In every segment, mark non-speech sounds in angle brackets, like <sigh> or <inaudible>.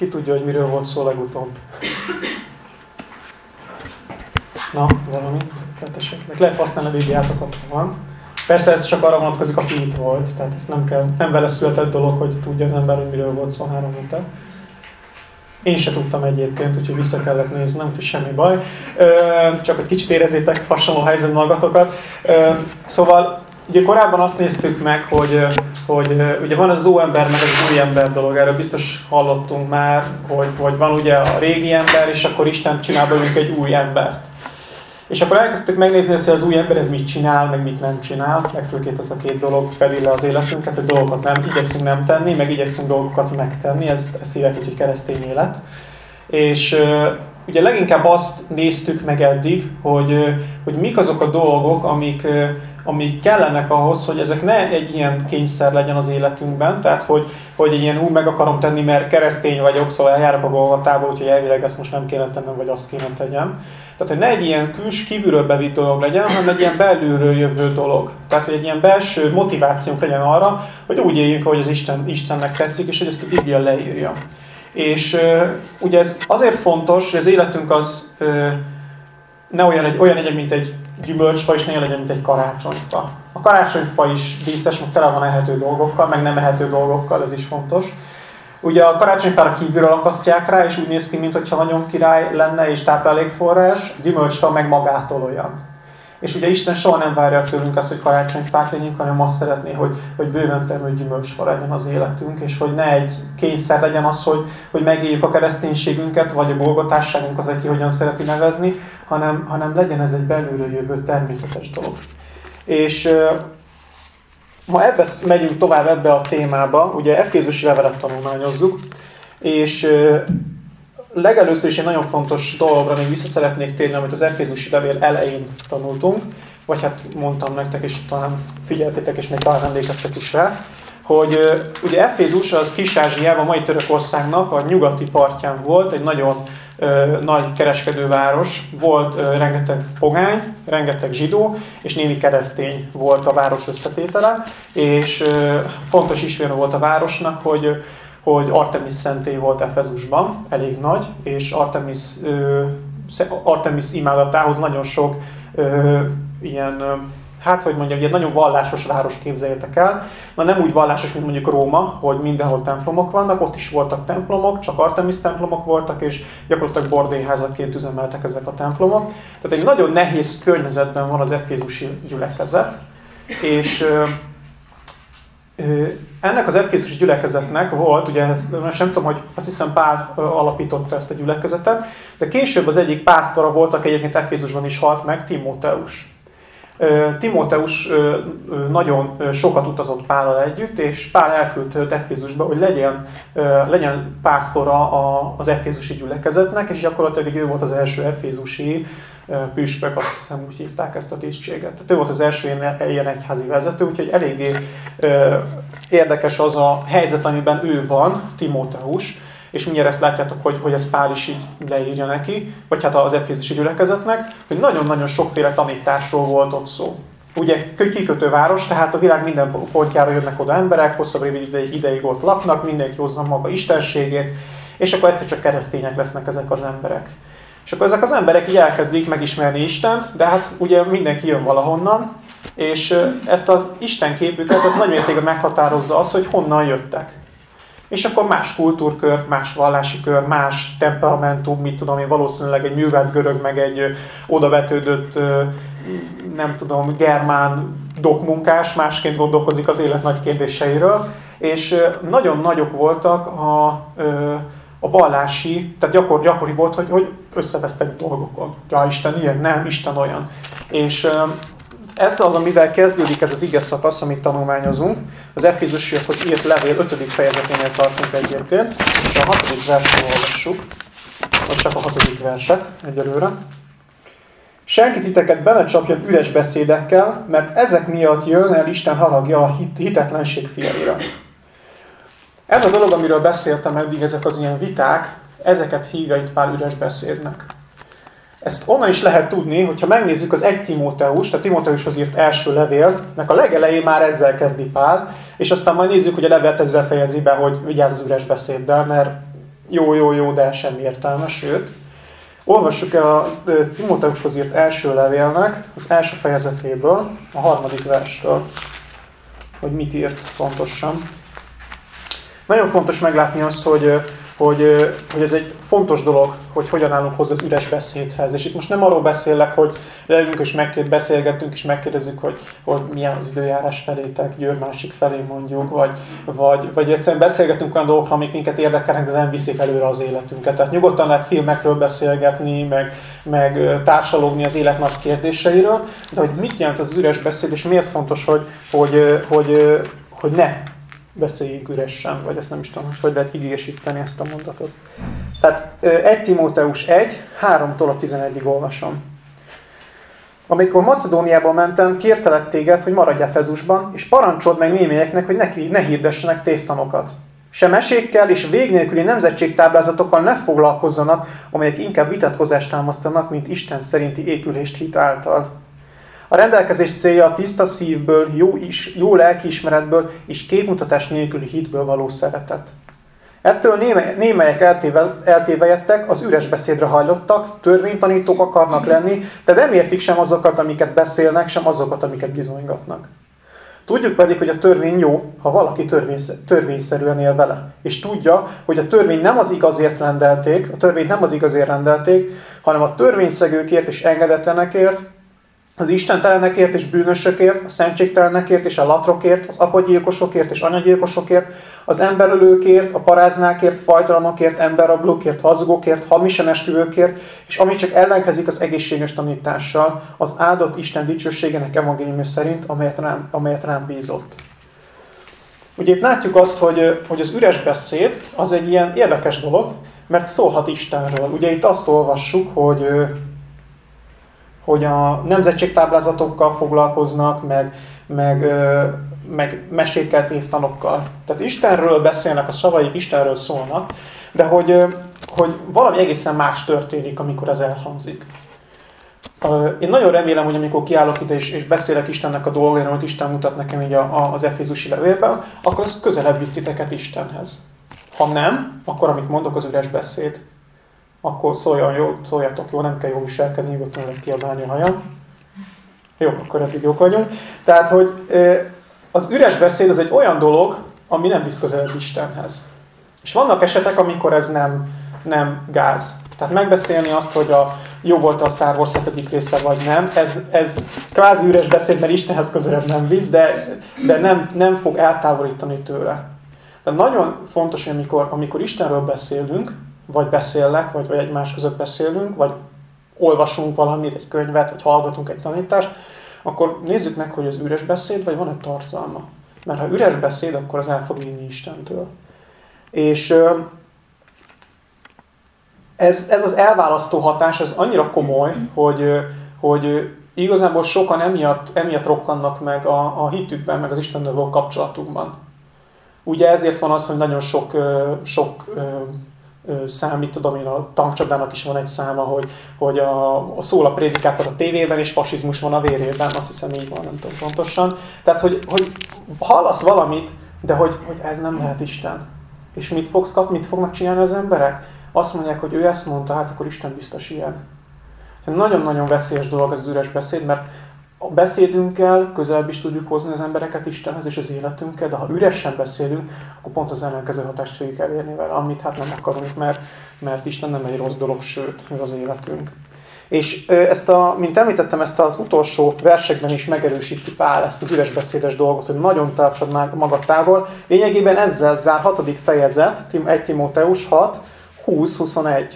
Ki tudja, hogy miről volt szó legutóbb? Na, valami ketteseknek. Lehet használni a Bibliátokat, van. Persze ez csak arra vonatkozik, aki itt volt, tehát ez nem, kell, nem vele született dolog, hogy tudja az ember, hogy miről volt szó három héten. Én se tudtam egyébként, úgyhogy vissza kellett néznem, úgyhogy semmi baj. Csak egy kicsit érezzétek hasonló helyzet magatokat. Szóval ugye korábban azt néztük meg, hogy, hogy ugye van az óember, meg az új ember dolog, erről biztos hallottunk már, hogy, hogy van ugye a régi ember, és akkor Isten csinál belőlünk egy új embert. És akkor elkezdtük megnézni, hogy az új ember ez mit csinál, meg mit nem csinál. Legfőként az a két dolog fedi le az életünket, hogy dolgokat nem igyekszünk nem tenni, meg igyekszünk dolgokat megtenni. Ez, ez hívják, hogy keresztény élet. És ugye leginkább azt néztük meg eddig, hogy, hogy mik azok a dolgok, amik, amik kellenek ahhoz, hogy ezek ne egy ilyen kényszer legyen az életünkben, tehát hogy, hogy egy ilyen úgy meg akarom tenni, mert keresztény vagyok, szóval eljárok a Golgatába, úgyhogy elvileg ezt most nem kéne tennem, vagy azt kéne tegyem. Tehát, hogy ne egy ilyen küls, kívülről bevitt dolog legyen, hanem egy ilyen belülről jövő dolog. Tehát, hogy egy ilyen belső motivációnk legyen arra, hogy úgy éljünk, ahogy az Isten, Istennek tetszik, és hogy ezt a Biblia leírja. És uh, ugye ez azért fontos, hogy az életünk az ne olyan, egy, olyan legyen, mint egy gyümölcsfa, olyan legyen, mint egy karácsonyfa. A karácsonyfa is díszes, mert tele van ehető dolgokkal, meg nem ehető dolgokkal, ez is fontos. Ugye a karácsonyfára kívülről akasztják rá, és úgy néz ki, mintha nagyon király lenne és táplálékforrás, gyümölcsfa meg magától olyan. És ugye Isten soha nem várja tőlünk azt, hogy karácsonyfák legyünk, hanem azt szeretné, hogy, hogy bőven termő gyümölcsfa legyen az életünk, és hogy ne egy kényszer legyen az, hogy, hogy megéljük a kereszténységünket, vagy a bolgotásságunkat, aki hogyan szereti nevezni, hanem, hanem legyen ez egy belülről jövő természetes dolog. És ma ebbe megyünk tovább ebbe a témába, ugye Efézusi levelet tanulmányozzuk, és legelőször is egy nagyon fontos dologra még vissza szeretnék térni, amit az Efézusi levél elején tanultunk, vagy hát mondtam nektek, és talán figyeltétek, és még talán emlékeztek is rá, hogy ugye Efézus az Kis-Ázsiában, mai Törökországnak a nyugati partján volt, egy nagyon nagy kereskedőváros, volt rengeteg pogány, rengeteg zsidó, és némi keresztény volt a város összetétele, és fontos ismérő volt a városnak, hogy, hogy Artemis szentély volt Efezusban, elég nagy, és Artemis, Artemis imádatához nagyon sok ilyen hát hogy mondjam, egy nagyon vallásos város képzeljétek el. Na nem úgy vallásos, mint mondjuk Róma, hogy mindenhol templomok vannak, ott is voltak templomok, csak Artemis templomok voltak, és gyakorlatilag bordélyházaként üzemeltek ezek a templomok. Tehát egy nagyon nehéz környezetben van az efézusi gyülekezet, és ennek az efézusi gyülekezetnek volt, ugye ezt, nem tudom, hogy azt hiszem Pál alapította ezt a gyülekezetet, de később az egyik pásztora volt, aki egyébként Efézusban is halt meg, Timóteus. Timóteus nagyon sokat utazott Pállal együtt, és Pál elküldte Efézusba, hogy legyen, legyen pásztora az Efézusi gyülekezetnek, és gyakorlatilag ő volt az első Efézusi püspök, azt hiszem úgy hívták ezt a tisztséget. Tehát ő volt az első ilyen egyházi vezető, úgyhogy eléggé érdekes az a helyzet, amiben ő van, Timóteus, és mindjárt ezt látjátok, hogy, hogy ez Pál is így leírja neki, vagy hát az Efézusi gyülekezetnek, hogy nagyon-nagyon sokféle tanításról volt ott szó. Ugye kikötő város, tehát a világ minden pontjára jönnek oda emberek, hosszabb ideig, ideig ott laknak, mindenki hozza maga istenségét, és akkor egyszer csak keresztények lesznek ezek az emberek. És akkor ezek az emberek így elkezdik megismerni Istent, de hát ugye mindenki jön valahonnan, és ezt az Isten képüket, ez nagy mértékben meghatározza az, hogy honnan jöttek. És akkor más kultúrkör, más vallási kör, más temperamentum, mit tudom én, valószínűleg egy művelt görög, meg egy odavetődött, nem tudom, germán dokmunkás másként gondolkozik az élet nagy kérdéseiről. És nagyon nagyok voltak a, a vallási, tehát gyakor, gyakori volt, hogy, hogy összevesztek dolgokon. Ja, Isten ilyen, nem, Isten olyan. És ez az, amivel kezdődik ez az ige szakasz, amit tanulmányozunk. Az Efézusiakhoz írt levél 5. fejezeténél tartunk egyébként, és a 6. verset olvassuk. Vagy csak a 6. verset egyelőre. Senki titeket belecsapjon üres beszédekkel, mert ezek miatt jön el Isten haragja a hitetlenség fiaira. Ez a dolog, amiről beszéltem eddig, ezek az ilyen viták, ezeket hívja itt Pál üres beszédnek. Ezt onnan is lehet tudni, hogyha megnézzük az 1 Timóteus, a Timóteushoz írt első levélnek a legelején már ezzel kezdi Pál, és aztán majd nézzük, hogy a levelet ezzel fejezi be, hogy vigyázz az üres beszéddel, mert jó-jó-jó, de semmi értelme, sőt, olvassuk el a Timóteushoz írt első levélnek az első fejezetéből, a harmadik verstől, hogy mit írt pontosan. Nagyon fontos meglátni azt, hogy hogy, hogy ez egy fontos dolog, hogy hogyan állunk hozzá az üres beszédhez. És itt most nem arról beszélek, hogy leülünk és megkér, beszélgetünk és megkérdezzük, hogy, hogy milyen az időjárás felétek, Győr másik felé mondjuk, vagy, vagy, vagy egyszerűen beszélgetünk olyan dolgokról, amik minket érdekelnek, de nem viszik előre az életünket. Tehát nyugodtan lehet filmekről beszélgetni, meg, meg társalogni az élet nagy kérdéseiről, de hogy mit jelent az üres beszéd, és miért fontos, hogy, hogy, hogy, hogy ne beszéljünk üresen, vagy ezt nem is tudom, hogy lehet igésíteni ezt a mondatot. Tehát 1 Timóteus 1, 3-tól a 11-ig olvasom. Amikor Macedóniába mentem, kértelek téged, hogy maradj Efezusban, és parancsold meg némelyeknek, hogy neki, ne hirdessenek tévtanokat. Sem mesékkel és vég nélküli nemzetségtáblázatokkal ne foglalkozzanak, amelyek inkább vitatkozást támasztanak, mint Isten szerinti épülést hit által a rendelkezés célja a tiszta szívből, jó, is, jó lelkiismeretből és képmutatás nélküli hitből való szeretet. Ettől néme, némelyek eltéve, eltévejettek, az üres beszédre hajlottak, törvénytanítók akarnak lenni, de nem értik sem azokat, amiket beszélnek, sem azokat, amiket bizonygatnak. Tudjuk pedig, hogy a törvény jó, ha valaki törvényszerűen él vele. És tudja, hogy a törvény nem az igazért rendelték, a törvény nem az igazért rendelték, hanem a törvényszegőkért és engedetlenekért, az istentelenekért és bűnösökért, a szentségtelenekért és a latrokért, az apagyilkosokért és anyagyilkosokért, az emberölőkért, a paráznákért, fajtalanokért, emberrablókért, hazugokért, hamisan esküvőkért, és ami csak ellenkezik az egészséges tanítással, az áldott Isten dicsőségének evangéliumja szerint, amelyet rám, amelyet rám bízott. Ugye itt látjuk azt, hogy, hogy az üres beszéd az egy ilyen érdekes dolog, mert szólhat Istenről. Ugye itt azt olvassuk, hogy hogy a nemzetségtáblázatokkal foglalkoznak, meg, meg, meg mesékkel, tévtanokkal. Tehát Istenről beszélnek, a szavaik Istenről szólnak, de hogy, hogy valami egészen más történik, amikor ez elhangzik. Én nagyon remélem, hogy amikor kiállok ide és, és beszélek Istennek a dolgairól, amit Isten mutat nekem így a, a, az Efézusi levélben, akkor az közelebb visz titeket Istenhez. Ha nem, akkor amit mondok, az üres beszéd akkor szóljon jó, szóljatok jó, nem kell jó viselkedni, nyugodtan lehet kiabálni a hajam. Jó, akkor eddig jók vagyunk. Tehát, hogy az üres beszéd az egy olyan dolog, ami nem visz közelebb Istenhez. És vannak esetek, amikor ez nem, nem gáz. Tehát megbeszélni azt, hogy a jó volt a Star Wars 7. része, vagy nem, ez, ez kvázi üres beszéd, mert Istenhez közelebb nem visz, de, de nem, nem fog eltávolítani tőle. De nagyon fontos, hogy amikor, amikor Istenről beszélünk, vagy beszélnek, vagy, vagy egymás között beszélünk, vagy olvasunk valamit, egy könyvet, vagy hallgatunk egy tanítást, akkor nézzük meg, hogy az üres beszéd, vagy van-e tartalma. Mert ha üres beszéd, akkor az el fog vinni Istentől. És ez, ez az elválasztó hatás, ez annyira komoly, hogy, hogy igazából sokan emiatt, emiatt rokkannak meg a, a hitükben, meg az Istennel való kapcsolatukban. Ugye ezért van az, hogy nagyon sok, sok számít, tudom én, a tankcsapdának is van egy száma, hogy, hogy a, a szól a prédikátor a tévében, és fasizmus van a vérében, azt hiszem így van, nem tudom pontosan. Tehát, hogy, hogy hallasz valamit, de hogy, hogy ez nem lehet Isten. És mit fogsz kapni, mit fognak csinálni az emberek? Azt mondják, hogy ő ezt mondta, hát akkor Isten biztos ilyen. Nagyon-nagyon veszélyes dolog az üres beszéd, mert a beszédünkkel közelebb is tudjuk hozni az embereket Istenhez és az életünkkel, de ha üresen beszélünk, akkor pont az ellenkező hatást fogjuk elérni vele, amit hát nem akarunk, mert, mert Isten nem egy rossz dolog, sőt, az életünk. És ezt a, mint említettem, ezt az utolsó versekben is megerősíti Pál ezt az üres beszédes dolgot, hogy nagyon tartsad magadtával. Lényegében ezzel zár hatodik fejezet, 1 Timóteus 6, 20-21.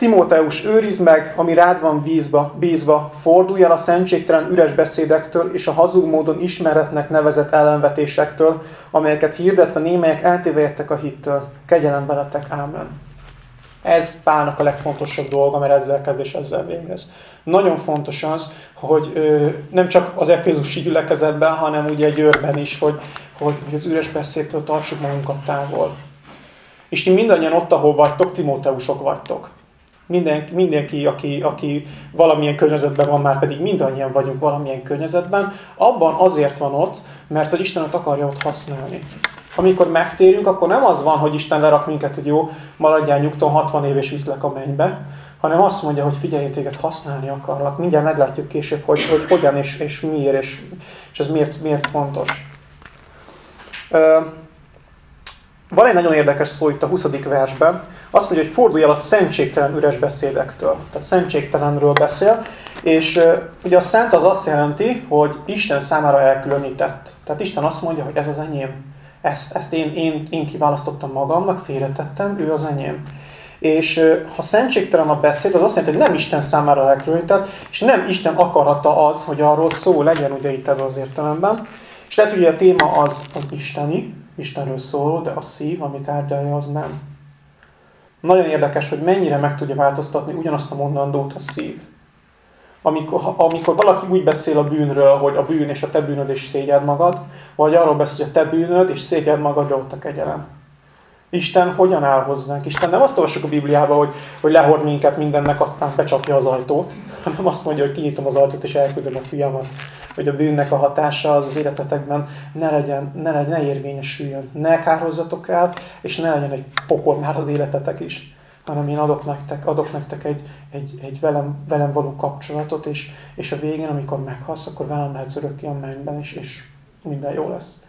Timóteus, őrizd meg, ami rád van bízva, bízva, fordulj el a szentségtelen üres beszédektől és a hazug módon ismeretnek nevezett ellenvetésektől, amelyeket hirdetve némelyek eltévejettek a hittől. Kegyelem veletek, ámen. Ez Pálnak a legfontosabb dolga, mert ezzel kezd és ezzel végez. Nagyon fontos az, hogy ö, nem csak az efézusi gyülekezetben, hanem ugye egy őrben is, hogy, hogy, hogy az üres beszédtől tartsuk magunkat távol. És ti mindannyian ott, ahol vagytok, Timóteusok vagytok. Mindenki, mindenki aki, aki valamilyen környezetben van, már pedig mindannyian vagyunk valamilyen környezetben, abban azért van ott, mert hogy Isten ott akarja ott használni. amikor megtérünk, akkor nem az van, hogy Isten lerak minket, hogy jó, maradjál nyugton, 60 év és viszlek a mennybe, hanem azt mondja, hogy figyelj, téged használni akarlak. Mindjárt meglátjuk később, hogy, hogy hogyan és, és miért, és, és ez miért, miért fontos. Van egy nagyon érdekes szó itt a 20. versben. Azt mondja, hogy fordulj el a szentségtelen üres beszédektől. Tehát szentségtelenről beszél. És ugye a szent az azt jelenti, hogy Isten számára elkülönített. Tehát Isten azt mondja, hogy ez az enyém. Ezt, ezt én, én, én kiválasztottam magamnak, félretettem, ő az enyém. És ha szentségtelen a beszéd, az azt jelenti, hogy nem Isten számára elkülönített, és nem Isten akarata az, hogy arról szó legyen ugye itt ebben az értelemben. És lehet, hogy a téma az, az isteni, Istenről szóló, de a szív, amit tárgyalja, az nem. Nagyon érdekes, hogy mennyire meg tudja változtatni ugyanazt a mondandót a szív. Amikor, amikor valaki úgy beszél a bűnről, hogy a bűn és a te bűnöd és szégyed magad, vagy arról beszél, hogy a te bűnöd és szégyed magad, de ott a kegyelem. Isten hogyan áll hozzánk? Isten nem azt olvassuk a Bibliában, hogy, hogy lehord minket mindennek, aztán becsapja az ajtót, hanem azt mondja, hogy kinyitom az ajtót és elküldöm a fiamat hogy a bűnnek a hatása az az életetekben ne legyen, ne, legyen, ne érvényesüljön. Ne kárhozzatok el, és ne legyen egy pokol már az életetek is, hanem én adok nektek, adok nektek egy, egy, egy velem, velem való kapcsolatot, és, és a végén, amikor meghalsz, akkor velem lehetsz örökké a mennyben, és, és minden jó lesz.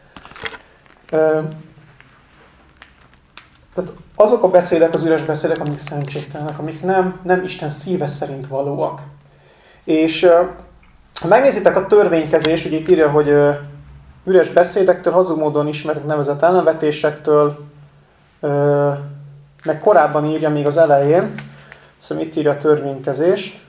Tehát azok a beszédek, az üres beszédek, amik szentségtelenek, amik nem, nem Isten szíve szerint valóak. És ha megnézitek a törvénykezést, ugye itt írja, hogy üres beszédektől, hazug módon ismerek nevezett ellenvetésektől, meg korábban írja még az elején, szóval itt írja a törvénykezést,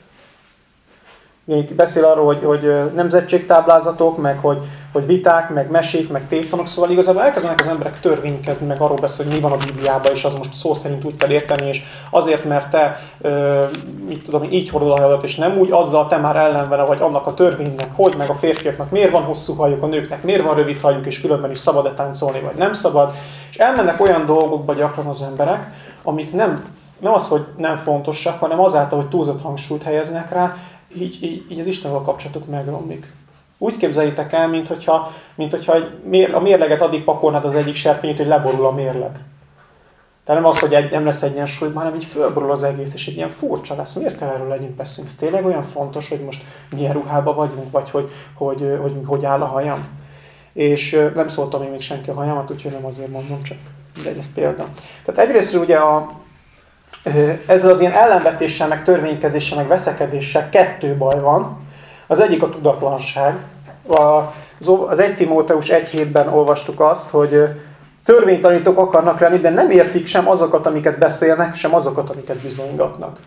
beszél arról, hogy, hogy nemzetségtáblázatok, meg hogy, hogy viták, meg mesék, meg tévtanok, szóval igazából elkezdenek az emberek törvénykezni, meg arról beszél, hogy mi van a Bibliában, és az most szó szerint úgy kell érteni, és azért, mert te ö, mit tudom, így hordod a hajadat, és nem úgy, azzal te már ellenvele vagy annak a törvénynek, hogy meg a férfiaknak miért van hosszú hajuk, a nőknek miért van rövid hajuk, és különben is szabad-e táncolni, vagy nem szabad. És elmennek olyan dolgokba gyakran az emberek, amik nem, nem az, hogy nem fontosak, hanem azáltal, hogy túlzott hangsúlyt helyeznek rá, így, így, így az Istenvel a kapcsolatot megromlik. Úgy képzeljétek el, mint hogyha, mint hogyha a mérleget addig pakolnád az egyik serpenyét, hogy leborul a mérleg. Tehát nem az, hogy egy, nem lesz egyensúly, hanem így fölborul az egész, és egy ilyen furcsa lesz. Miért kell erről legyünk beszélni? Ez tényleg olyan fontos, hogy most milyen ruhában vagyunk, vagy hogy hogy, hogy, hogy, hogy áll a hajam? És nem szóltam még, senki a hajamat, úgyhogy nem azért mondom, csak de ez példa. Tehát egyrészt ugye a, ezzel az ilyen ellenvetéssel, meg törvénykezéssel, meg veszekedéssel kettő baj van. Az egyik a tudatlanság. Az 1 Timóteus 1 hétben olvastuk azt, hogy törvénytanítók akarnak lenni, de nem értik sem azokat, amiket beszélnek, sem azokat, amiket bizonygatnak.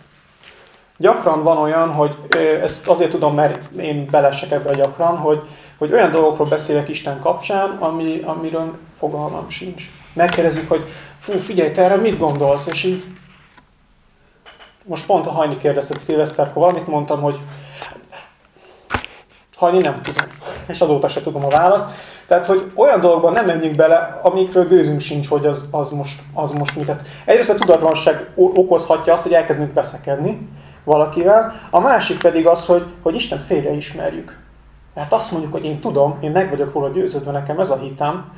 Gyakran van olyan, hogy ezt azért tudom, mert én belesek ebbe gyakran, hogy, hogy olyan dolgokról beszélek Isten kapcsán, ami, amiről fogalmam sincs. Megkérdezik, hogy fú, figyelj, te erre mit gondolsz? És így most pont a Hajni kérdezett szilveszterkor valamit mondtam, hogy Hajni nem tudom. És azóta se tudom a választ. Tehát, hogy olyan dolgokban nem menjünk bele, amikről gőzünk sincs, hogy az, az, most, az most mit. Tehát egyrészt a tudatlanság okozhatja azt, hogy elkezdünk beszekedni valakivel, a másik pedig az, hogy, hogy Isten félreismerjük. Mert azt mondjuk, hogy én tudom, én meg vagyok róla győződve, nekem ez a hitem,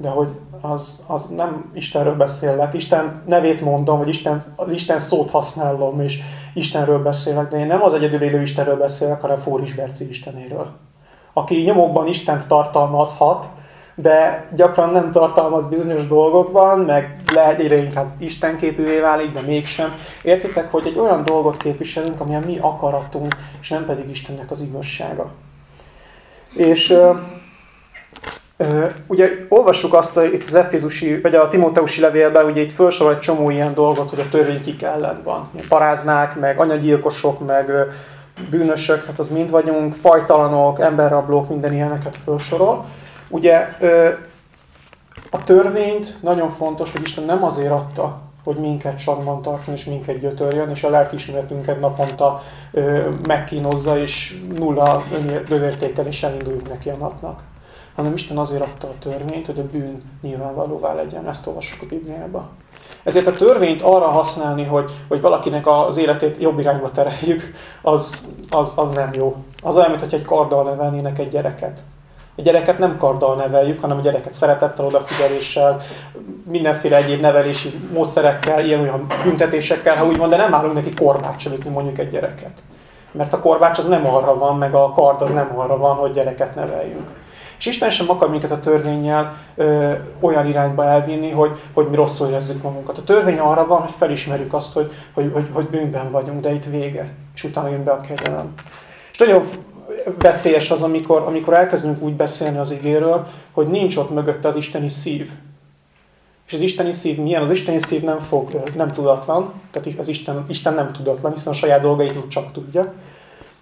de hogy az, az nem Istenről beszélek, Isten nevét mondom, vagy Isten, az Isten szót használom, és Istenről beszélek, de én nem az egyedül élő Istenről beszélek, hanem Fóris Berci Istenéről. Aki nyomokban Istent tartalmazhat, de gyakran nem tartalmaz bizonyos dolgokban, meg lehet egyre inkább Istenképűvé válik, de mégsem. Értitek, hogy egy olyan dolgot képviselünk, ami a mi akaratunk, és nem pedig Istennek az igazsága. És Ugye olvassuk azt az Efézusi, vagy a Timóteusi levélben, ugye itt felsorol egy csomó ilyen dolgot, hogy a törvény kik ellen van. Paráznák, meg anyagyilkosok, meg bűnösök, hát az mind vagyunk, fajtalanok, emberrablók, minden ilyeneket felsorol. Ugye a törvényt nagyon fontos, hogy Isten nem azért adta, hogy minket sarban tartson és minket gyötörjön, és a lelkiismeretünket naponta megkínozza, és nulla önértékkel is elinduljunk neki a napnak hanem Isten azért adta a törvényt, hogy a bűn nyilvánvalóvá legyen. Ezt olvassuk a Bibliába. Ezért a törvényt arra használni, hogy, hogy valakinek az életét jobb irányba tereljük, az, az, az nem jó. Az olyan, mintha egy karddal nevelnének egy gyereket. A gyereket nem karddal neveljük, hanem a gyereket szeretettel, odafigyeléssel, mindenféle egyéb nevelési módszerekkel, ilyen olyan büntetésekkel, ha úgy van, de nem állunk neki korbács, amit mondjuk egy gyereket. Mert a korbács az nem arra van, meg a kard az nem arra van, hogy gyereket neveljünk. És Isten sem akar minket a törvényel ö, olyan irányba elvinni, hogy, hogy mi rosszul érezzük magunkat. A törvény arra van, hogy felismerjük azt, hogy, hogy, hogy, hogy bűnben vagyunk, de itt vége. És utána jön be a kegyelem. És nagyon veszélyes az, amikor, amikor elkezdünk úgy beszélni az igéről, hogy nincs ott mögötte az isteni szív. És az isteni szív milyen? Az isteni szív nem, fog, nem tudatlan, tehát az Isten, Isten nem tudatlan, hiszen a saját dolgait csak tudja.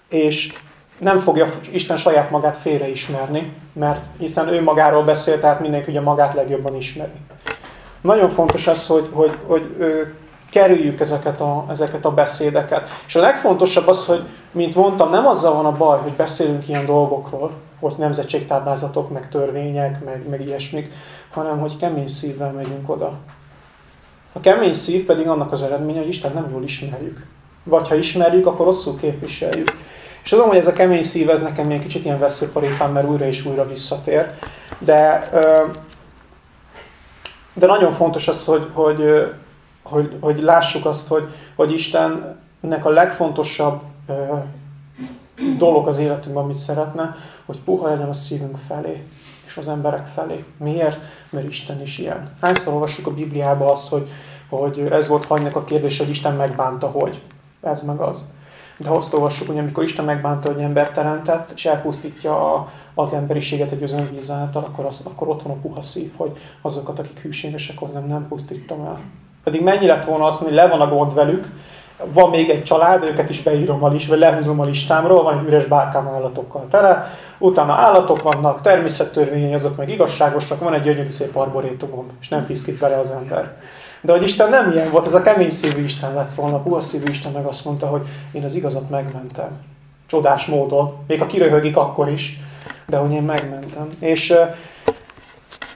És nem fogja Isten saját magát félreismerni, mert hiszen ő magáról beszél, tehát mindenki ugye magát legjobban ismeri. Nagyon fontos az, hogy, hogy, hogy ő, kerüljük ezeket a, ezeket a beszédeket. És a legfontosabb az, hogy, mint mondtam, nem azzal van a baj, hogy beszélünk ilyen dolgokról, hogy nemzetségtáblázatok, meg törvények, meg, meg ilyesmik, hanem hogy kemény szívvel megyünk oda. A kemény szív pedig annak az eredménye, hogy Isten nem jól ismerjük. Vagy ha ismerjük, akkor rosszul képviseljük. És tudom, hogy ez a kemény szív, ez nekem egy kicsit ilyen veszőparipám, mert újra és újra visszatér. De, de nagyon fontos az, hogy, hogy, hogy, hogy lássuk azt, hogy, hogy Istennek a legfontosabb dolog az életünkben, amit szeretne, hogy puha legyen a szívünk felé, és az emberek felé. Miért? Mert Isten is ilyen. Hányszor olvassuk a Bibliába azt, hogy, hogy ez volt hanynak a kérdés, hogy Isten megbánta, hogy. Ez meg az. De azt olvassuk, hogy amikor Isten megbánta, hogy ember teremtett, és elpusztítja az emberiséget egy özönvíz által, akkor, az, akkor ott van a puha szív, hogy azokat, akik hűségesek hozzám, nem pusztítom el. Pedig mennyi lett volna azt hogy le van a gond velük, van még egy család, őket is beírom a list, vagy lehúzom a listámról, van egy üres bárkám állatokkal tele, utána állatok vannak, természettörvényei, azok meg igazságosak, van egy gyönyörű szép arborétumom, és nem piszkít vele az ember. De hogy Isten nem ilyen volt, ez a kemény szívű Isten lett volna, a szívű Isten meg azt mondta, hogy én az igazat megmentem. Csodás módon, még a kiröhögik akkor is, de hogy én megmentem. És,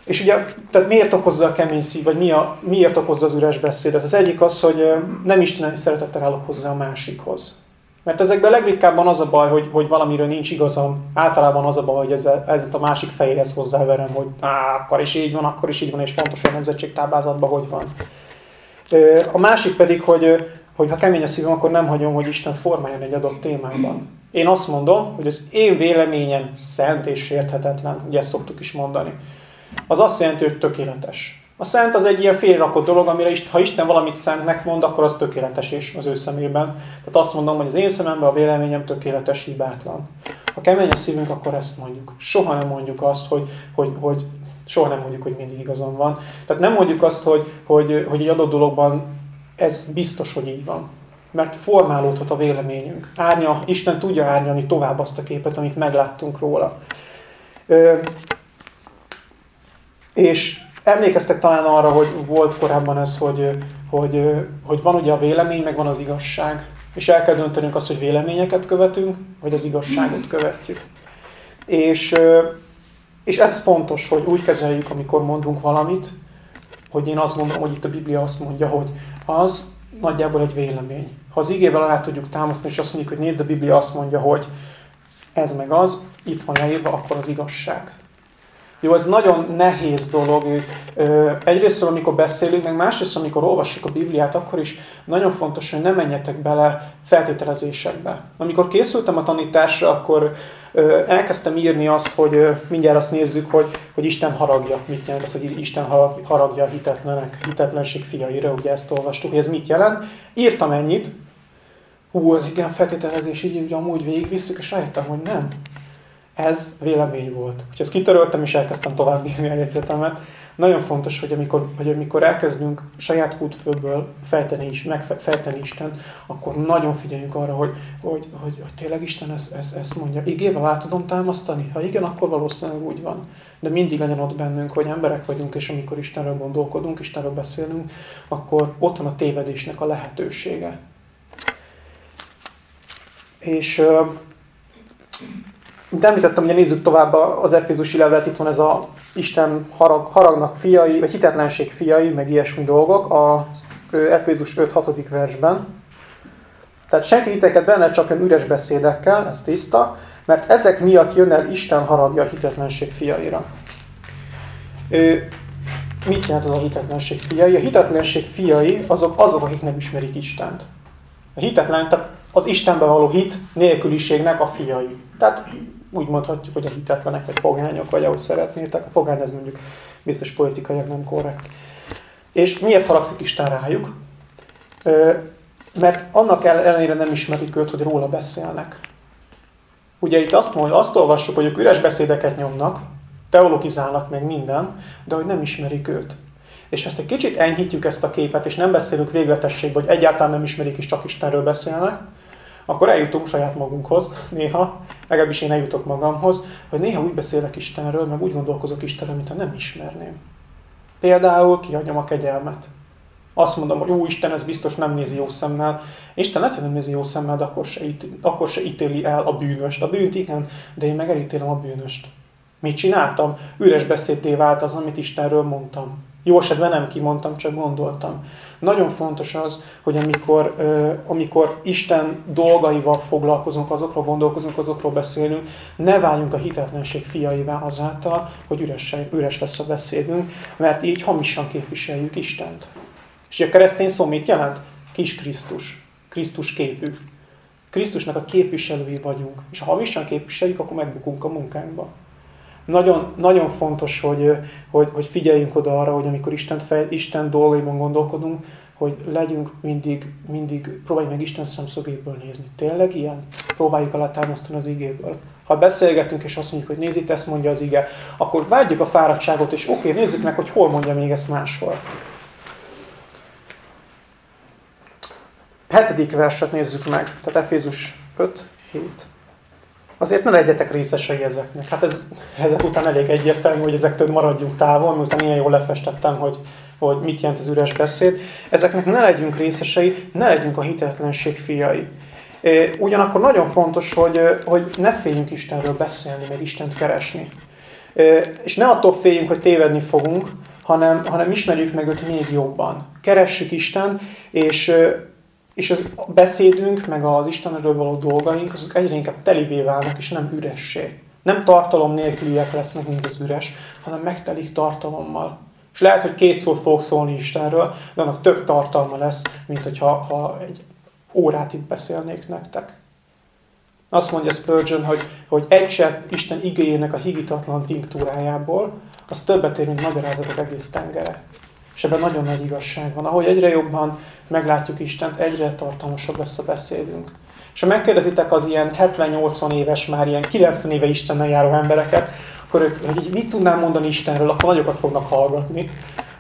és ugye, tehát miért okozza a kemény szív, vagy mi a, miért okozza az üres beszédet? Az egyik az, hogy nem Isten szeretettel állok hozzá a másikhoz. Mert ezekben legritkábban az a baj, hogy, hogy valamiről nincs igazam. Általában az a baj, hogy ezzel a másik fejéhez hozzáverem, hogy á, akkor is így van, akkor is így van, és fontos, hogy a nemzetségtáblázatban hogy van. A másik pedig, hogy, hogy ha kemény a szívem, akkor nem hagyom, hogy Isten formáljon egy adott témában. Én azt mondom, hogy az én véleményem szent és sérthetetlen, ugye ezt szoktuk is mondani. Az azt jelenti, hogy tökéletes. A szent az egy ilyen félrakott dolog, amire is, ha Isten valamit szentnek mond, akkor az tökéletes és az ő szemében. Tehát azt mondom, hogy az én szememben a véleményem tökéletes, hibátlan. Ha kemény a szívünk, akkor ezt mondjuk. Soha nem mondjuk azt, hogy, hogy, hogy soha nem mondjuk, hogy mindig igazam van. Tehát nem mondjuk azt, hogy, hogy, hogy egy adott dologban ez biztos, hogy így van. Mert formálódhat a véleményünk. Árnya, Isten tudja árnyalni tovább azt a képet, amit megláttunk róla. Ö, és Emlékeztek talán arra, hogy volt korábban ez, hogy, hogy, hogy van ugye a vélemény, meg van az igazság. És el kell döntenünk azt, hogy véleményeket követünk, vagy az igazságot követjük. És, és ez fontos, hogy úgy kezeljük, amikor mondunk valamit, hogy én azt mondom, hogy itt a Biblia azt mondja, hogy az nagyjából egy vélemény. Ha az igével alá tudjuk támasztani, és azt mondjuk, hogy nézd, a Biblia azt mondja, hogy ez meg az, itt van leírva, akkor az igazság. Jó, ez nagyon nehéz dolog. Egyrészt, amikor beszélünk, meg másrészt, amikor olvassuk a Bibliát, akkor is nagyon fontos, hogy ne menjetek bele feltételezésekbe. Amikor készültem a tanításra, akkor elkezdtem írni azt, hogy mindjárt azt nézzük, hogy, hogy Isten haragja. Mit jelent az, hogy Isten haragja hitetlenek, hitetlenség fiaira, ugye ezt olvastuk, ez mit jelent. Írtam ennyit, hú, az igen feltételezés, így ugye amúgy végigvisszük, és rájöttem, hogy nem ez vélemény volt. Úgyhogy ezt kitöröltem, és elkezdtem tovább írni a jegyzetemet. Nagyon fontos, hogy amikor, hogy amikor elkezdünk saját kútfőből fejteni, is, megfejteni Isten, akkor nagyon figyeljünk arra, hogy, hogy, hogy, hogy tényleg Isten ezt, ezt, ezt mondja. Igével át tudom támasztani? Ha igen, akkor valószínűleg úgy van. De mindig legyen ott bennünk, hogy emberek vagyunk, és amikor Istenről gondolkodunk, Istenről beszélünk, akkor ott van a tévedésnek a lehetősége. És mint említettem, ugye nézzük tovább az Efézusi levelet, itt van ez a Isten harag, haragnak fiai, vagy hitetlenség fiai, meg ilyesmi dolgok, az Efézus 5-6. versben. Tehát senki titeket benne csak ön üres beszédekkel, ez tiszta, Mert ezek miatt jön el Isten haragja a hitetlenség fiaira. Ő, mit jelent az a hitetlenség fiai? A hitetlenség fiai azok, azok, akik nem ismerik Istent. A hitetlen, tehát az Istenbe való hit nélküliségnek a fiai. Tehát úgy mondhatjuk, hogy a hitetlenek, vagy pogányok, vagy ahogy szeretnétek. A pogány ez mondjuk biztos politikailag nem korrekt. És miért haragszik Isten rájuk? Mert annak ellenére nem ismerik őt, hogy róla beszélnek. Ugye itt azt, mondja, azt olvassuk, hogy ők üres beszédeket nyomnak, teologizálnak meg minden, de hogy nem ismerik őt. És ezt egy kicsit enyhítjük ezt a képet, és nem beszélünk végletességbe, hogy egyáltalán nem ismerik, és csak Istenről beszélnek, akkor eljutunk saját magunkhoz néha, legalábbis én eljutok magamhoz, hogy néha úgy beszélek Istenről, meg úgy gondolkozok Istenről, mintha nem ismerném. Például kihagyom a kegyelmet. Azt mondom, hogy jó Isten, ez biztos nem nézi jó szemmel. Isten lehet, hogy nem nézi jó szemmel, de akkor se, ítéli, akkor se ítéli el a bűnöst. A bűnt igen, de én meg elítélem a bűnöst. Mit csináltam? Üres beszédé vált az, amit Istenről mondtam. Jó esetben nem kimondtam, csak gondoltam. Nagyon fontos az, hogy amikor, amikor Isten dolgaival foglalkozunk, azokról gondolkozunk, azokról beszélünk, ne váljunk a hitetlenség fiaivá azáltal, hogy üres, üres lesz a beszédünk, mert így hamisan képviseljük Istent. És a keresztény szó mit jelent? Kis Krisztus. Krisztus képű. Krisztusnak a képviselői vagyunk. És ha hamisan képviseljük, akkor megbukunk a munkánkba. Nagyon, nagyon fontos, hogy, hogy, hogy figyeljünk oda arra, hogy amikor Isten, fej, Isten dolgaiban gondolkodunk, hogy legyünk mindig, mindig, próbáljuk meg Isten szemszögéből nézni. Tényleg ilyen? Próbáljuk alátámasztani az igéből. Ha beszélgetünk, és azt mondjuk, hogy nézzük, ezt mondja az ige, akkor vágyjuk a fáradtságot, és oké, nézzük meg, hogy hol mondja még ezt máshol. Hetedik verset nézzük meg, tehát Efézus 5, 7. Azért ne legyetek részesei ezeknek. Hát ez ezek után elég egyértelmű, hogy ezektől maradjunk távol, miután ilyen jól lefestettem, hogy, hogy mit jelent az üres beszéd. Ezeknek ne legyünk részesei, ne legyünk a hitetlenség fiai. Ugyanakkor nagyon fontos, hogy, hogy ne féljünk Istenről beszélni, meg Istent keresni. És ne attól féljünk, hogy tévedni fogunk, hanem, hanem ismerjük meg őt még jobban. Keressük Isten, és és az beszédünk, meg az Istenről való dolgaink, azok egyre inkább telivé válnak, és nem üressé. Nem tartalom nélküliek lesznek, mint az üres, hanem megtelik tartalommal. És lehet, hogy két szót fogok szólni Istenről, de annak több tartalma lesz, mint hogyha ha egy órát itt beszélnék nektek. Azt mondja Spurgeon, hogy, hogy egy csepp Isten igényének a higitatlan tinktúrájából, az többet ér, mint magyarázatok egész tengere. És ebben nagyon nagy igazság van. Ahogy egyre jobban meglátjuk Istent, egyre tartalmasabb lesz a beszédünk. És ha megkérdezitek az ilyen 70-80 éves, már ilyen 90 éve Istennel járó embereket, akkor ők, hogy mit tudnám mondani Istenről, akkor nagyokat fognak hallgatni,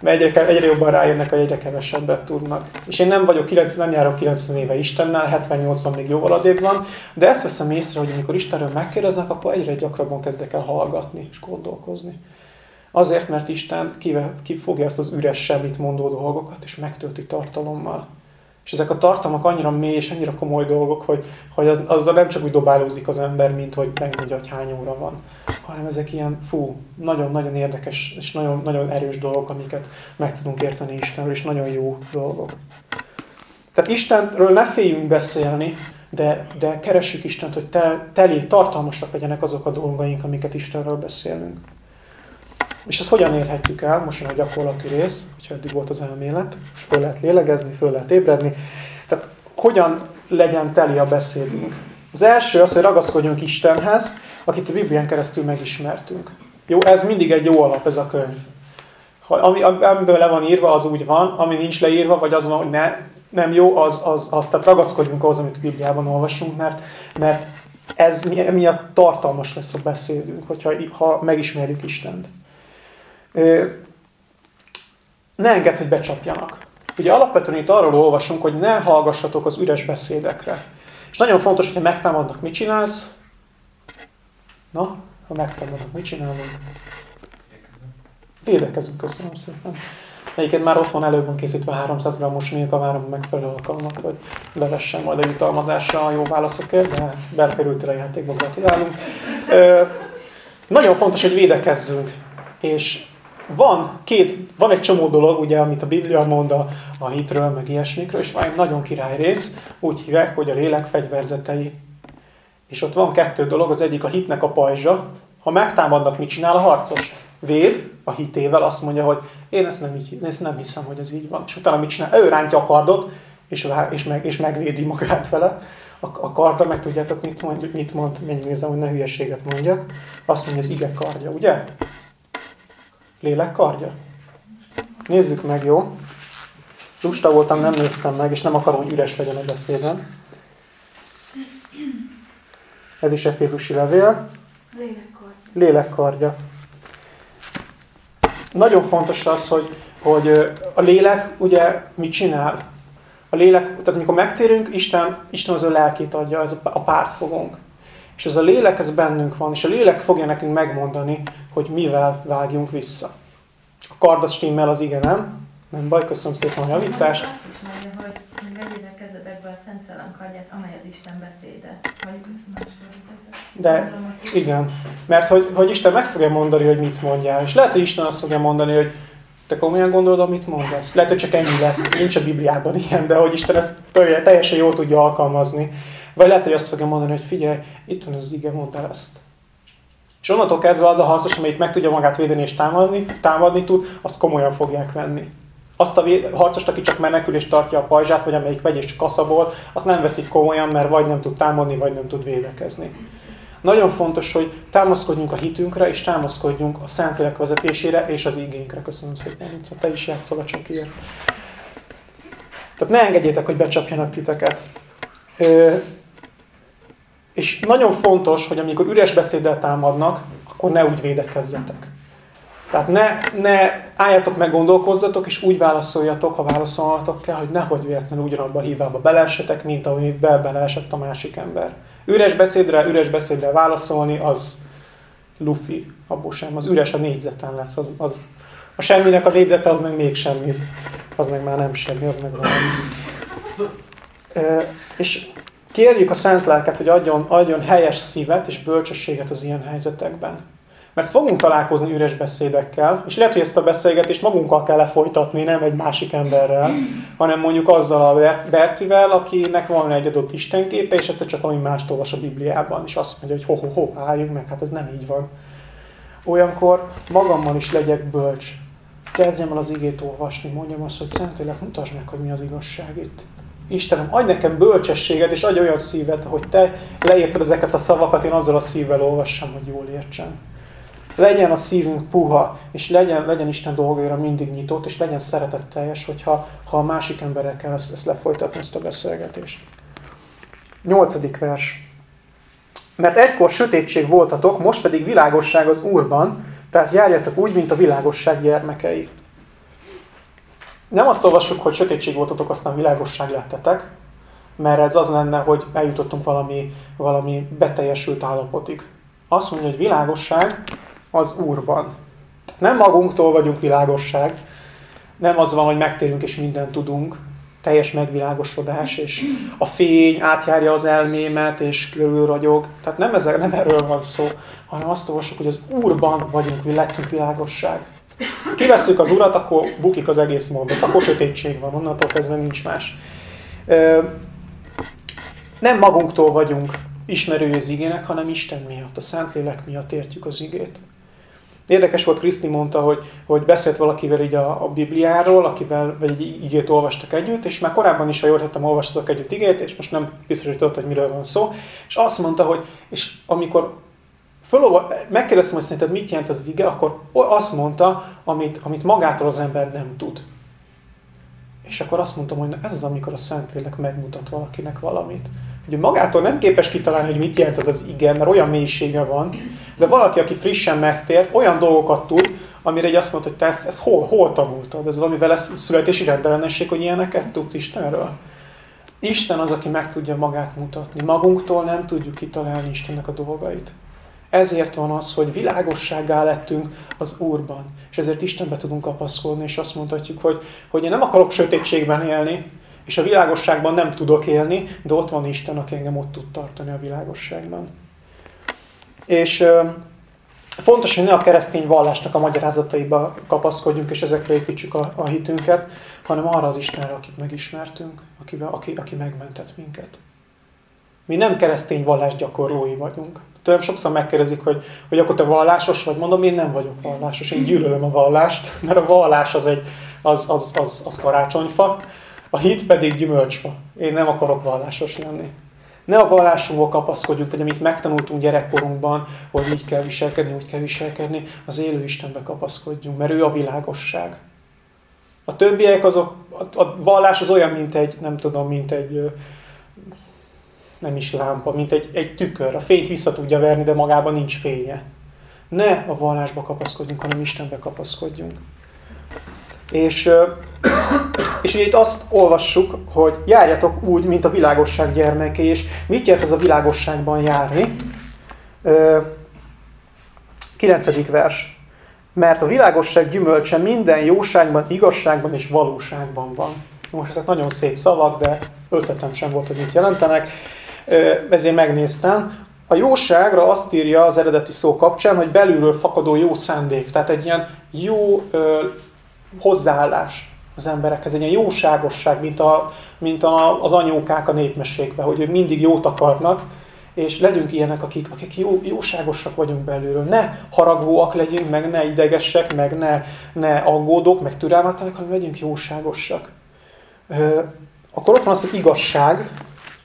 mert egyre, egyre jobban rájönnek, hogy egyre kevesebbet tudnak. És én nem vagyok 90, nem járok 90 éve Istennel, 70-80 még jóval adébb van, de ezt veszem észre, hogy amikor Istenről megkérdeznek, akkor egyre gyakrabban kezdek el hallgatni és gondolkozni. Azért, mert Isten kifogja ezt az üres semmit mondó dolgokat, és megtölti tartalommal. És ezek a tartalmak annyira mély és annyira komoly dolgok, hogy, hogy az, azzal nem csak úgy dobálózik az ember, mint hogy megmondja, hogy hány óra van, hanem ezek ilyen, fú, nagyon-nagyon érdekes és nagyon, nagyon erős dolgok, amiket meg tudunk érteni Istenről, és nagyon jó dolgok. Tehát Istenről ne féljünk beszélni, de, de keressük Istent, hogy tel, teli, tartalmasak legyenek azok a dolgaink, amiket Istenről beszélünk. És ezt hogyan érhetjük el? Most jön a gyakorlati rész, hogyha eddig volt az elmélet, és föl lehet lélegezni, föl lehet ébredni. Tehát hogyan legyen teli a beszédünk? Az első az, hogy ragaszkodjunk Istenhez, akit a Biblián keresztül megismertünk. Jó, ez mindig egy jó alap, ez a könyv. Ha, ami, amiből le van írva, az úgy van, ami nincs leírva, vagy az van, hogy ne, nem jó, az, az, az tehát ragaszkodjunk ahhoz, amit Bibliában olvasunk, mert, mert ez miatt tartalmas lesz a beszédünk, hogyha ha megismerjük Istent ne engedd, hogy becsapjanak. Ugye alapvetően itt arról olvasunk, hogy ne hallgassatok az üres beszédekre. És nagyon fontos, hogyha megtámadnak, mit csinálsz? Na, ha megtámadnak, mit csinálunk? Védekezünk, köszönöm szépen. Egyébként már ott van előbb van készítve 300 g-os milka, várom megfelelő alkalmat, hogy levessen majd a jutalmazásra a jó válaszokért, de belekerültél a játékba, gratulálunk. Nagyon fontos, hogy védekezzünk. És van, két, van egy csomó dolog, ugye, amit a Biblia mond a, a hitről, meg ilyesmikről, és van egy nagyon király rész, úgy hívják, hogy a lélek fegyverzetei. És ott van kettő dolog, az egyik a hitnek a pajzsa. Ha megtámadnak, mit csinál a harcos? Véd a hitével, azt mondja, hogy én ezt nem, így, ezt nem hiszem, hogy ez így van. És utána mit csinál? Ő rántja a kardot, és, és, meg, és megvédi magát vele. A, a kardra meg tudjátok, mit mond, mit mond mennyire nézem, hogy ne hülyeséget mondjak. Azt mondja, az ige kardja, ugye? Lélek kardja. Nézzük meg, jó? Lusta voltam, nem néztem meg, és nem akarom, hogy üres legyen a beszédem. Ez is Efézusi levél. Lélekkardja. Lélekkardja. Nagyon fontos az, hogy, hogy a lélek ugye mit csinál? A lélek, tehát amikor megtérünk, Isten, Isten az ő lelkét adja, ez a pártfogónk. És ez a lélek, ez bennünk van, és a lélek fogja nekünk megmondani, hogy mivel vágjunk vissza. A kard az stimmel, az igen, nem? Nem baj, köszönöm szépen a javítást. Azt is mondja, hogy vegyétek kezedekbe a Szent Szellem kardját, amely az Isten beszéde. De igen, mert hogy, hogy Isten meg fogja mondani, hogy mit mondjál. És lehet, hogy Isten azt fogja mondani, hogy te komolyan gondolod, amit mondasz? Lehet, hogy csak ennyi lesz, nincs a Bibliában ilyen, de hogy Isten ezt teljesen jól tudja alkalmazni. Vagy lehet, hogy azt fogja mondani, hogy figyelj, itt van az ige, mondd el ezt. És onnantól kezdve az a harcos, amelyik meg tudja magát védeni és támadni, támadni tud, azt komolyan fogják venni. Azt a harcost, aki csak menekül és tartja a pajzsát, vagy amelyik megy és kaszabol, azt nem veszik komolyan, mert vagy nem tud támadni, vagy nem tud védekezni. Nagyon fontos, hogy támaszkodjunk a hitünkre, és támaszkodjunk a Szentlélek vezetésére és az igénykre. Köszönöm szépen, Linca, te is játszol a csekiért. Tehát ne engedjétek, hogy becsapjanak titeket. És nagyon fontos, hogy amikor üres beszéddel támadnak, akkor ne úgy védekezzetek. Tehát ne, ne álljatok meg, gondolkozzatok, és úgy válaszoljatok, ha válaszolnatok kell, hogy nehogy véletlenül ugyanabba a hibába beleesetek, mint be beleesett a másik ember. Üres beszédre, üres beszédre válaszolni, az lufi, abból sem. Az üres a négyzeten lesz. Az, az, a semminek a négyzete az meg még semmi. Az meg már nem semmi, az meg valami. E, és kérjük a Szent Lelket, hogy adjon, adjon helyes szívet és bölcsességet az ilyen helyzetekben. Mert fogunk találkozni üres beszédekkel, és lehet, hogy ezt a beszélgetést magunkkal kell lefolytatni, nem egy másik emberrel, hanem mondjuk azzal a Bercivel, akinek van egy adott istenképe, és ezt csak ami mást olvas a Bibliában, és azt mondja, hogy ho-ho-ho, álljunk meg, hát ez nem így van. Olyankor magammal is legyek bölcs. Kezdjem el az igét olvasni, mondjam azt, hogy Szentlélek, mutasd meg, hogy mi az igazság itt. Istenem, adj nekem bölcsességet, és adj olyan szívet, hogy te leírtad ezeket a szavakat, én azzal a szívvel olvassam, hogy jól értsem legyen a szívünk puha, és legyen, legyen Isten dolgaira mindig nyitott, és legyen szeretetteljes, hogyha ha a másik emberekkel ezt, ezt lefolytatni, ezt a beszélgetést. Nyolcadik vers. Mert egykor sötétség voltatok, most pedig világosság az Úrban, tehát járjatok úgy, mint a világosság gyermekei. Nem azt olvassuk, hogy sötétség voltatok, aztán világosság lettetek, mert ez az lenne, hogy eljutottunk valami, valami beteljesült állapotig. Azt mondja, hogy világosság az Úrban. Nem magunktól vagyunk világosság, nem az van, hogy megtérünk és mindent tudunk, teljes megvilágosodás, és a fény átjárja az elmémet, és körülragyog. Tehát nem, ez, nem erről van szó, hanem azt olvassuk, hogy az Úrban vagyunk, lettünk világosság. Kivesszük az Urat, akkor bukik az egész mondat, akkor sötétség van, onnantól kezdve nincs más. Nem magunktól vagyunk ismerői az igének, hanem Isten miatt, a Szentlélek miatt értjük az igét. Érdekes volt, Kriszti mondta, hogy, hogy beszélt valakivel így a, a Bibliáról, akivel vagy egy igét olvastak együtt, és már korábban is, ha jól tettem, olvastatok együtt igét, és most nem biztos, hogy tudod, hogy miről van szó. És azt mondta, hogy és amikor fölolva, megkérdeztem, hogy szerinted mit jelent az ige, akkor azt mondta, amit, amit magától az ember nem tud. És akkor azt mondtam, hogy na ez az, amikor a Szentlélek megmutat valakinek valamit hogy magától nem képes kitalálni, hogy mit jelent az az igen, mert olyan mélysége van, de valaki, aki frissen megtért, olyan dolgokat tud, amire egy azt mondta, hogy te ezt, ezt hol, hol tanultad? Ez valami vele születési rendellenesség, hogy ilyeneket tudsz Istenről? Isten az, aki meg tudja magát mutatni. Magunktól nem tudjuk kitalálni Istennek a dolgait. Ezért van az, hogy világosságá lettünk az Úrban. És ezért Istenbe tudunk kapaszkodni, és azt mondhatjuk, hogy, hogy én nem akarok sötétségben élni, és a világosságban nem tudok élni, de ott van Isten, aki engem ott tud tartani a világosságban. És fontos, hogy ne a keresztény vallásnak a magyarázataiba kapaszkodjunk, és ezekre építsük a, a hitünket, hanem arra az Istenre, akit megismertünk, aki, aki, aki megmentett minket. Mi nem keresztény vallás gyakorlói vagyunk. Tőlem sokszor megkérdezik, hogy, hogy akkor te vallásos vagy, mondom, én nem vagyok vallásos, én gyűlölöm a vallást, mert a vallás az egy az, az, az, az karácsonyfa, a hit pedig gyümölcsfa. Én nem akarok vallásos lenni. Ne a vallásunkból kapaszkodjunk, vagy amit megtanultunk gyerekkorunkban, hogy így kell viselkedni, úgy kell viselkedni, az élő Istenbe kapaszkodjunk, mert ő a világosság. A többiek azok, a, a vallás az olyan, mint egy, nem tudom, mint egy, nem is lámpa, mint egy, egy tükör. A fényt vissza tudja verni, de magában nincs fénye. Ne a vallásba kapaszkodjunk, hanem Istenbe kapaszkodjunk. És, <coughs> és ugye itt azt olvassuk, hogy járjatok úgy, mint a világosság gyermekei, és mit jelent ez a világosságban járni? 9. vers. Mert a világosság gyümölcse minden jóságban, igazságban és valóságban van. Most ezek nagyon szép szavak, de ötletem sem volt, hogy mit jelentenek. Ezért megnéztem. A jóságra azt írja az eredeti szó kapcsán, hogy belülről fakadó jó szándék. Tehát egy ilyen jó hozzáállás az emberekhez, egy ilyen jóságosság, mint, a, mint a, az anyókák a népmesékben, hogy mindig jót akarnak, és legyünk ilyenek, akik, akik jó, jóságosak vagyunk belülről. Ne haragvóak legyünk, meg ne idegesek, meg ne, ne aggódok, meg türelmetlenek, hanem legyünk jóságosak. Akkor ott van az, hogy igazság.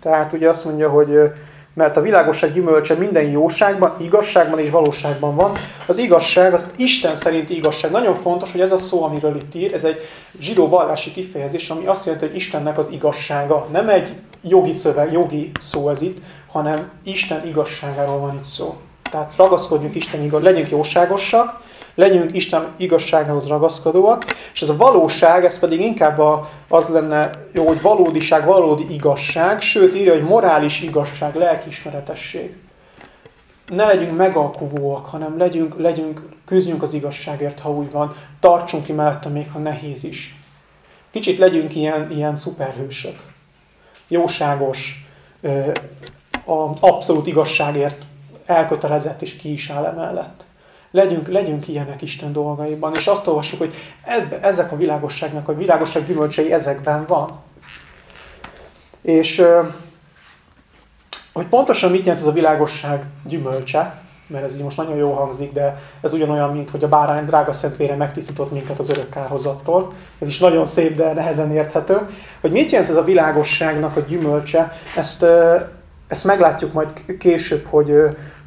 Tehát ugye azt mondja, hogy mert a világosság gyümölcse minden jóságban, igazságban és valóságban van. Az igazság, az Isten szerinti igazság. Nagyon fontos, hogy ez a szó, amiről itt ír, ez egy zsidó vallási kifejezés, ami azt jelenti, hogy Istennek az igazsága. Nem egy jogi szöveg, jogi szó ez itt, hanem Isten igazságáról van itt szó. Tehát ragaszkodjunk Isten igaz, legyünk jóságosak, legyünk Isten igazságához ragaszkodóak, és ez a valóság, ez pedig inkább a, az lenne jó, hogy valódiság, valódi igazság, sőt írja, hogy morális igazság, lelkismeretesség. Ne legyünk megalkuvóak, hanem legyünk, legyünk, küzdjünk az igazságért, ha úgy van, tartsunk ki mellette, még ha nehéz is. Kicsit legyünk ilyen, ilyen szuperhősök. Jóságos, az abszolút igazságért elkötelezett és ki is áll emellett. Legyünk, legyünk ilyenek Isten dolgaiban, és azt olvassuk, hogy ebbe, ezek a világosságnak, a világosság gyümölcsei ezekben van. És hogy pontosan mit jelent ez a világosság gyümölcse, mert ez így most nagyon jó hangzik, de ez ugyanolyan, mint hogy a bárány drága szentvére megtisztított minket az örök kárhozattól. Ez is nagyon szép, de nehezen érthető. Hogy mit jelent ez a világosságnak a gyümölcse, ezt, ezt meglátjuk majd később, hogy,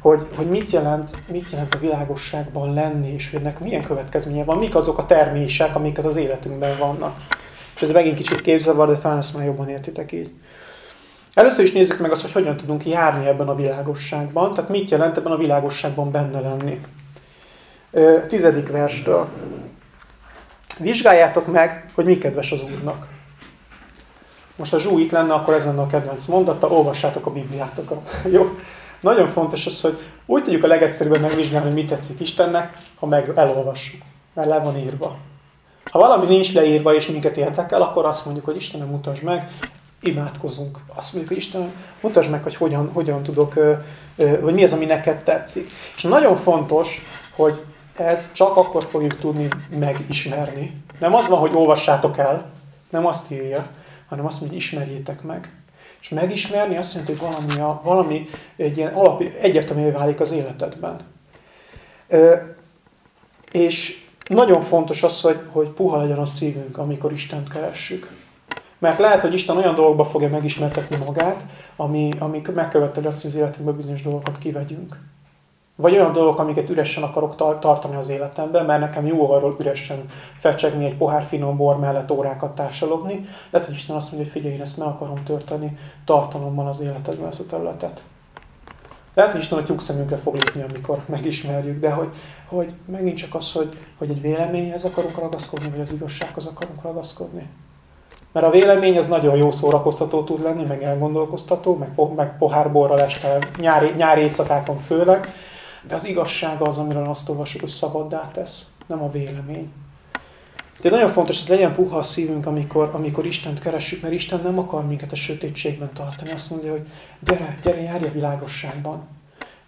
hogy, hogy mit, jelent, mit jelent a világosságban lenni, és hogy ennek milyen következménye van, mik azok a termések, amiket az életünkben vannak. És ez megint kicsit képzavar, de talán ezt már jobban értitek így. Először is nézzük meg azt, hogy hogyan tudunk járni ebben a világosságban, tehát mit jelent ebben a világosságban benne lenni. Tizedik verstől. Vizsgáljátok meg, hogy mi kedves az Úrnak. Most a Zsú itt lenne, akkor ez lenne a kedvenc mondata, olvassátok a Bibliátokat. <laughs> Jó? Nagyon fontos az, hogy úgy tudjuk a legegyszerűbben megvizsgálni, hogy mit tetszik Istennek, ha meg elolvassuk, mert le van írva. Ha valami nincs leírva és minket érdekel, akkor azt mondjuk, hogy Istenem, mutasd meg, imádkozunk. Azt mondjuk, hogy Istenem, mutasd meg, hogy hogyan, hogyan tudok, vagy mi az, ami neked tetszik. És nagyon fontos, hogy ez csak akkor fogjuk tudni megismerni. Nem az van, hogy olvassátok el, nem azt írja, hanem azt hogy ismerjétek meg. És megismerni azt jelenti, hogy valami, a, valami egy ilyen alap, egyértelművé válik az életedben. És nagyon fontos az, hogy, hogy puha legyen a szívünk, amikor Istent keressük. Mert lehet, hogy Isten olyan dolgokba fogja megismertetni magát, ami, ami megköveteli azt, hogy az életünkben bizonyos dolgokat kivegyünk. Vagy olyan dolgok, amiket üresen akarok tartani az életemben, mert nekem jó arról üresen fecsegni egy pohár finom bor mellett órákat társalogni. Lehet, hogy Isten azt mondja, hogy figyelj, én ezt meg akarom törteni tartalommal az életedben ezt a területet. Lehet, hogy Isten a tyúkszemünkre fog lépni, amikor megismerjük, de hogy, hogy megint csak az, hogy, hogy egy véleményhez akarunk ragaszkodni, vagy az igazsághoz akarunk ragaszkodni. Mert a vélemény az nagyon jó szórakoztató tud lenni, meg elgondolkoztató, meg, meg pohárborral este nyári, nyári éjszakákon főleg, de az igazság az, amiről azt olvasjuk, hogy szabaddá tesz, nem a vélemény. Tehát nagyon fontos, hogy legyen puha a szívünk, amikor, amikor Istent keressük, mert Isten nem akar minket a sötétségben tartani. Azt mondja, hogy gyere, gyere, járj a világosságban.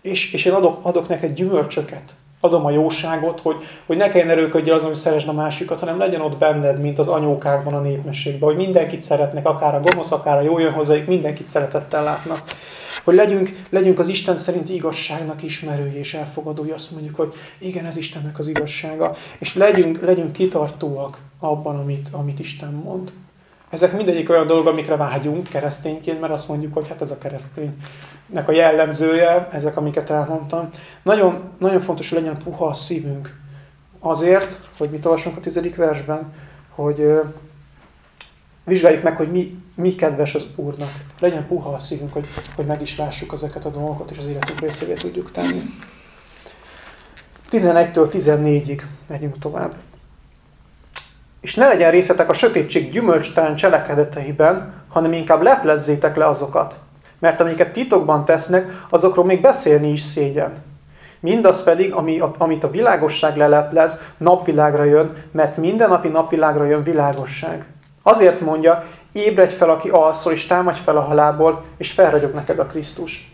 És, és én adok, adok neked gyümölcsöket. Adom a jóságot, hogy, hogy ne kelljen erőködjél azon, hogy szeresd a másikat, hanem legyen ott benned, mint az anyókákban a népmességben, hogy mindenkit szeretnek, akár a gonosz, akár a jó jön hozzájuk, mindenkit szeretettel látnak. Hogy legyünk, legyünk az Isten szerinti igazságnak ismerői és elfogadói, azt mondjuk, hogy igen, ez Istennek az igazsága. És legyünk, legyünk kitartóak abban, amit, amit Isten mond. Ezek mindegyik olyan dolog, amikre vágyunk keresztényként, mert azt mondjuk, hogy hát ez a kereszténynek a jellemzője, ezek, amiket elmondtam. Nagyon, nagyon fontos, hogy legyen puha a szívünk. Azért, hogy mit olvasunk a tizedik versben, hogy vizsgáljuk meg, hogy mi, mi kedves az Úrnak. Legyen puha a szívünk, hogy, hogy meg is lássuk ezeket a dolgokat, és az életünk részévé tudjuk tenni. 11-től 14-ig megyünk tovább. És ne legyen részletek a sötétség gyümölcstelen cselekedeteiben, hanem inkább leplezzétek le azokat. Mert amiket titokban tesznek, azokról még beszélni is szégyen. Mindaz pedig, ami, amit a világosság leleplez, napvilágra jön, mert minden napi napvilágra jön világosság. Azért mondja, ébredj fel, aki alszol, és támadj fel a halálból, és felragyog neked a Krisztus.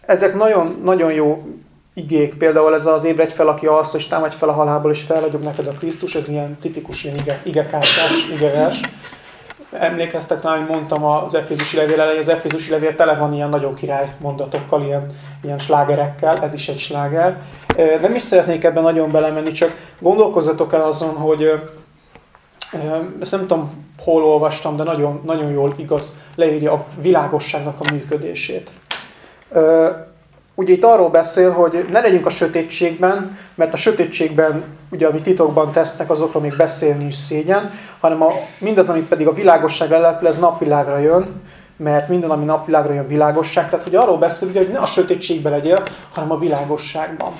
Ezek nagyon, nagyon jó igék, például ez az ébredj fel, aki alszol, és támadj fel a halálból, és felragyog neked a Krisztus, ez ilyen tipikus ilyen ige, igekártás, igevers. Emlékeztek rá, hogy mondtam az Efézusi levél elején, az Efézusi levél tele van ilyen nagyon király mondatokkal, ilyen, ilyen slágerekkel, ez is egy sláger. Nem is szeretnék ebben nagyon belemenni, csak gondolkozzatok el azon, hogy ezt nem tudom, hol olvastam, de nagyon, nagyon jól igaz, leírja a világosságnak a működését. Ugye itt arról beszél, hogy ne legyünk a sötétségben, mert a sötétségben, ugye amit titokban tesznek, azokról még beszélni is szégyen, hanem a, mindaz, amit pedig a világosság leleplez, napvilágra jön, mert minden, ami napvilágra jön, világosság. Tehát, hogy arról beszél, ugye, hogy ne a sötétségben legyél, hanem a világosságban.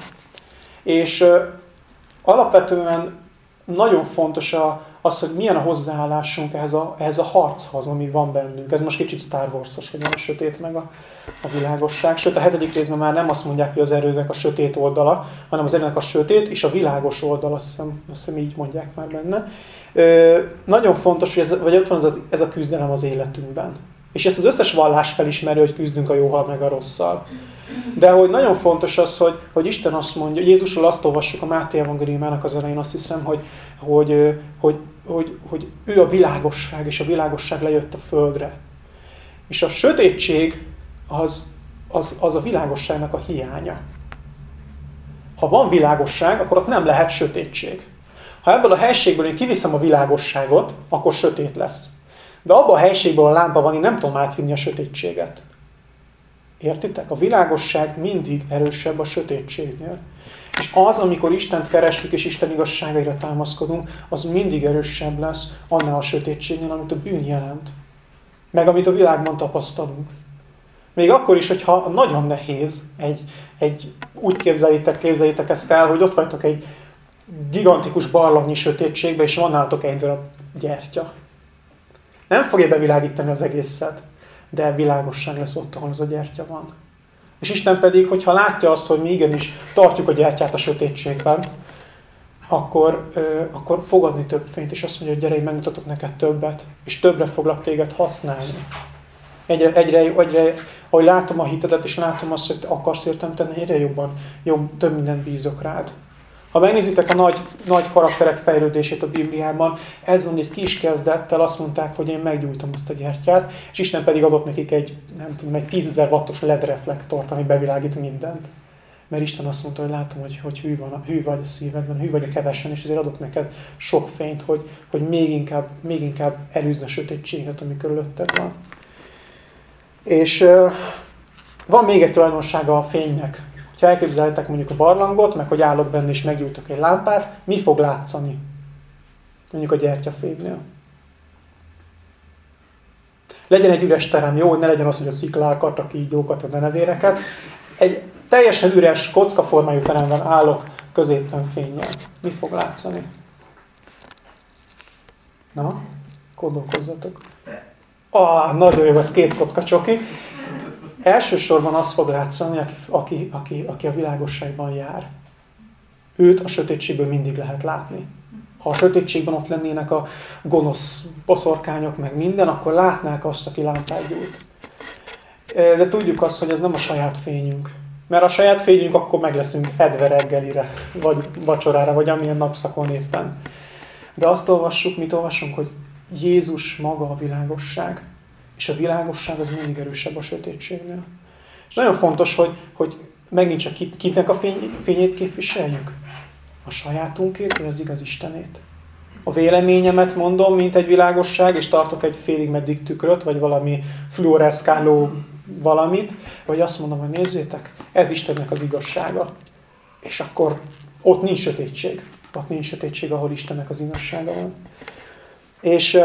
És ö, alapvetően nagyon fontos a, az, hogy milyen a hozzáállásunk ehhez a, ehhez a harchoz, ami van bennünk. Ez most kicsit Star Wars-os, hogy a sötét meg a, a világosság. Sőt, a hetedik részben már nem azt mondják, hogy az erőnek a sötét oldala, hanem az erőnek a sötét és a világos oldala, azt hiszem, azt hiszem így mondják már benne. Ö, nagyon fontos, hogy ez, vagy ott van ez, ez a küzdelem az életünkben. És ezt az összes vallás felismeri, hogy küzdünk a jóval meg a rosszal. De hogy nagyon fontos az, hogy, hogy Isten azt mondja, Jézusról azt olvassuk a Máté evangéliumának az elején, azt hiszem, hogy, hogy, hogy, hogy, hogy ő a világosság, és a világosság lejött a földre. És a sötétség az, az, az a világosságnak a hiánya. Ha van világosság, akkor ott nem lehet sötétség. Ha ebből a helységből én kiviszem a világosságot, akkor sötét lesz. De abban a helységből a lámpa van, én nem tudom átvinni a sötétséget. Értitek? A világosság mindig erősebb a sötétségnél. És az, amikor Istent keresünk és Isten igazságaira támaszkodunk, az mindig erősebb lesz annál a sötétségnél, amit a bűn jelent. Meg amit a világban tapasztalunk. Még akkor is, hogyha nagyon nehéz, egy, egy, úgy képzeljétek, képzeljétek ezt el, hogy ott vagytok egy gigantikus barlangnyi sötétségbe, és van nálatok egy darab gyertya. Nem fogja bevilágítani az egészet, de világosság lesz ott, ahol az a gyertya van. És Isten pedig, hogyha látja azt, hogy mi igenis tartjuk a gyertyát a sötétségben, akkor, ö, akkor fogadni több fényt, és azt mondja, hogy gyere, én megmutatok neked többet, és többre foglak téged használni. Egyre, egyre, egyre, ahogy látom a hitedet, és látom azt, hogy te akarsz értem tenni, egyre jobban, jobb, több mindent bízok rád. Ha megnézitek a nagy, nagy karakterek fejlődését a Bibliában, ez van egy kis kezdettel azt mondták, hogy én meggyújtom azt a gyertyát, és Isten pedig adott nekik egy, nem tudom, egy 10.000 wattos LED reflektort, ami bevilágít mindent. Mert Isten azt mondta, hogy látom, hogy, hogy hű, van, hű vagy a szívedben, hű vagy a kevesen, és ezért adok neked sok fényt, hogy, hogy még inkább, még inkább elűzne a sötétséget, ami körülötted van. És uh, van még egy tulajdonsága a fénynek. Ha elképzeltek mondjuk a barlangot, meg hogy állok benne és meggyújtok egy lámpát, mi fog látszani? Mondjuk a gyertyafénynél. Legyen egy üres terem, jó, hogy ne legyen az, hogy a sziklákat, a kígyókat, a denevéreket. Egy teljesen üres, kockaformájú teremben állok középen fényjel. Mi fog látszani? Na, gondolkozzatok. Ah, nagyon jó, ez két kocka csoki elsősorban az fog látszani, aki, aki, aki, aki a világosságban jár. Őt a sötétségből mindig lehet látni. Ha a sötétségben ott lennének a gonosz boszorkányok, meg minden, akkor látnák azt, aki lámpát gyújt. De tudjuk azt, hogy ez nem a saját fényünk. Mert a saját fényünk akkor meg leszünk edve reggelire, vagy vacsorára, vagy amilyen napszakon éppen. De azt olvassuk, mit olvasunk, hogy Jézus maga a világosság. És a világosság az mindig erősebb a sötétségnél. És nagyon fontos, hogy, hogy megint csak kit, kitnek a fény, fényét képviseljük. A sajátunkét, vagy az igaz Istenét. A véleményemet mondom, mint egy világosság, és tartok egy félig meddig tükröt, vagy valami fluoreszkáló valamit, vagy azt mondom, hogy nézzétek, ez Istennek az igazsága. És akkor ott nincs sötétség. Ott nincs sötétség, ahol Istennek az igazsága van. És,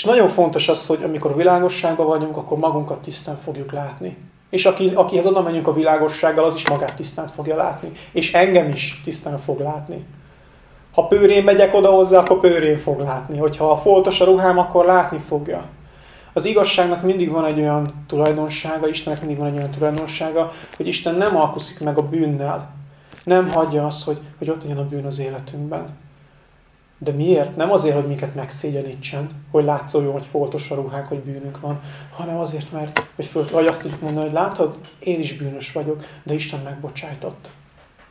és nagyon fontos az, hogy amikor a világosságban vagyunk, akkor magunkat tisztán fogjuk látni. És aki, akihez oda megyünk a világossággal, az is magát tisztán fogja látni. És engem is tisztán fog látni. Ha pőrén megyek oda hozzá, akkor pőrén fog látni. Hogyha foltos a ruhám, akkor látni fogja. Az igazságnak mindig van egy olyan tulajdonsága, Istennek mindig van egy olyan tulajdonsága, hogy Isten nem alkuszik meg a bűnnel. Nem hagyja azt, hogy, hogy ott legyen a bűn az életünkben. De miért? Nem azért, hogy minket megszégyenítsen, hogy látszoljon, hogy foltos a ruhák, hogy bűnünk van, hanem azért, mert hogy, föl, vagy azt tudjuk mondani, hogy látod, én is bűnös vagyok, de Isten megbocsájtott.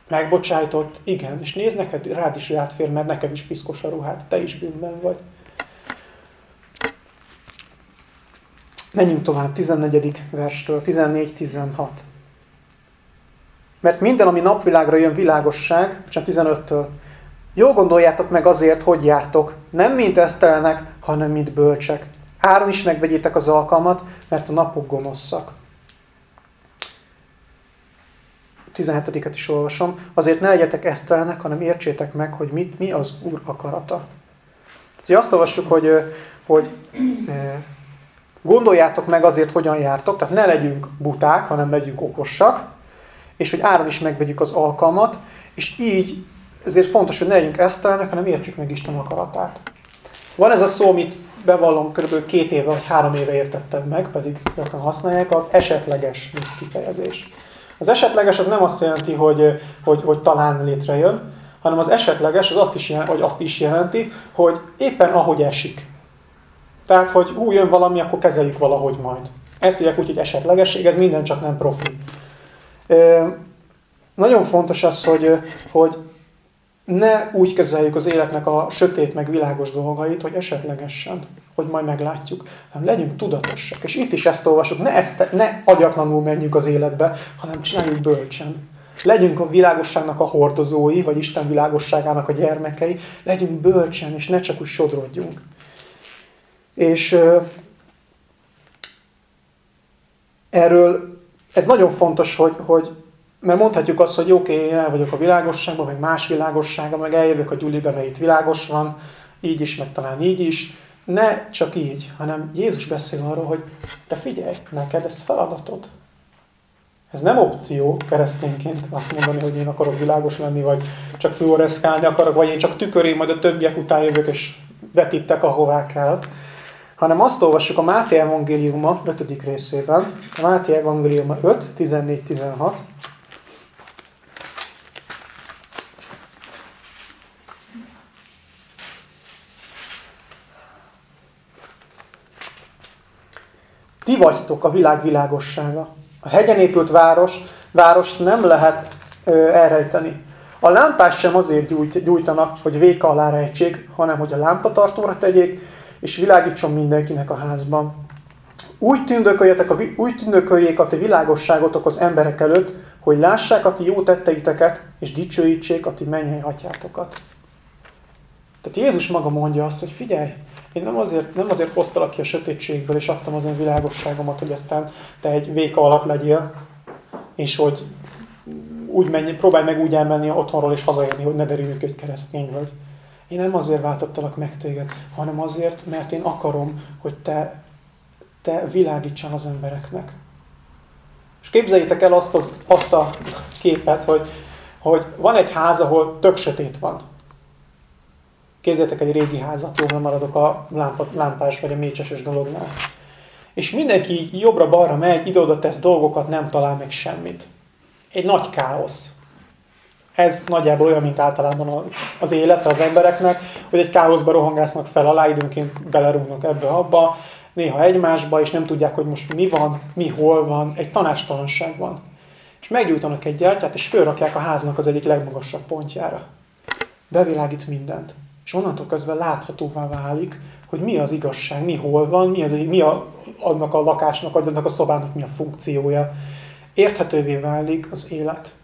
Megbocsájtott, igen, és nézd neked, rád is rátfér, mert neked is piszkos a ruhát, te is bűnben vagy. Menjünk tovább, 14. verstől, 14-16. Mert minden, ami napvilágra jön, világosság, csak 15-től. Jól gondoljátok meg azért, hogy jártok, nem mint esztelenek, hanem mint bölcsek. Áron is megvegyétek az alkalmat, mert a napok gonoszak. 17-et is olvasom. Azért ne legyetek esztelenek, hanem értsétek meg, hogy mit, mi az Úr akarata. Tehát, azt olvastuk, hogy, hogy gondoljátok meg azért, hogyan jártok, tehát ne legyünk buták, hanem legyünk okosak, és hogy áron is megvegyük az alkalmat, és így ezért fontos, hogy ne legyünk esztelenek, hanem értsük meg Isten akaratát. Van ez a szó, amit bevallom, kb. két éve vagy három éve értettem meg, pedig gyakran használják, az esetleges kifejezés. Az esetleges az nem azt jelenti, hogy, hogy, hogy talán létrejön, hanem az esetleges az azt is, jelenti, hogy azt is jelenti, hogy éppen ahogy esik. Tehát, hogy hú, jön valami, akkor kezeljük valahogy majd. Ezt hívják úgy, hogy esetlegesség, ez minden csak nem profi. Nagyon fontos az, hogy, hogy ne úgy kezeljük az életnek a sötét meg világos dolgait, hogy esetlegesen, hogy majd meglátjuk, hanem legyünk tudatosak. És itt is ezt olvasok, ne, ezt, ne agyatlanul menjünk az életbe, hanem csináljuk bölcsen. Legyünk a világosságnak a hordozói, vagy Isten világosságának a gyermekei, legyünk bölcsen, és ne csak úgy sodrodjunk. És erről ez nagyon fontos, hogy, hogy mert mondhatjuk azt, hogy oké, okay, én el vagyok a világosságban, meg más világosságban, meg eljövök a gyulibe, mert itt világos van, így is, meg talán így is. Ne csak így, hanem Jézus beszél arról, hogy te figyelj, neked ez feladatod. Ez nem opció keresztényként azt mondani, hogy én akarok világos lenni, vagy csak fluoreszkálni akarok, vagy én csak tüköré, majd a többiek után jövök, és vetittek ahová kell. Hanem azt olvassuk a Máté Evangéliuma 5. részében, a Máté Evangéliuma 5, 14-16. Ti vagytok a világ világossága. A hegyen épült város, várost nem lehet ö, elrejteni. A lámpás sem azért gyújt, gyújtanak, hogy véka alá rejtsék, hanem hogy a lámpatartóra tegyék, és világítson mindenkinek a házban. Úgy tündököljetek a, úgy tündököljék a ti világosságotok az emberek előtt, hogy lássák a ti jó tetteiteket, és dicsőítsék a ti mennyei atyátokat. Tehát Jézus maga mondja azt, hogy figyelj, én nem azért, nem azért hoztalak ki a sötétségből, és adtam az én világosságomat, hogy aztán te egy véka alatt legyél, és hogy úgy menj, próbálj meg úgy elmenni otthonról és hazaérni, hogy ne derüljük, hogy keresztény vagy. Én nem azért váltottalak meg téged, hanem azért, mert én akarom, hogy te, te világítsan az embereknek. És képzeljétek el azt, az, azt a képet, hogy, hogy van egy ház, ahol tök sötét van. Képzeljétek egy régi házat, jól maradok a lámpás vagy a mécseses dolognál. És mindenki jobbra-balra megy, ide-oda tesz dolgokat, nem talál meg semmit. Egy nagy káosz. Ez nagyjából olyan, mint általában az élete az embereknek, hogy egy káoszba rohangásznak fel alá, időnként belerúgnak ebbe-abba, néha egymásba, és nem tudják, hogy most mi van, mi hol van, egy tanástalanság van. És meggyújtanak egy gyertyát, és fölrakják a háznak az egyik legmagasabb pontjára. Bevilágít mindent. És onnantól kezdve láthatóvá válik, hogy mi az igazság, mi hol van, mi, az, mi a, annak a lakásnak, annak a szobának mi a funkciója. Érthetővé válik az élet.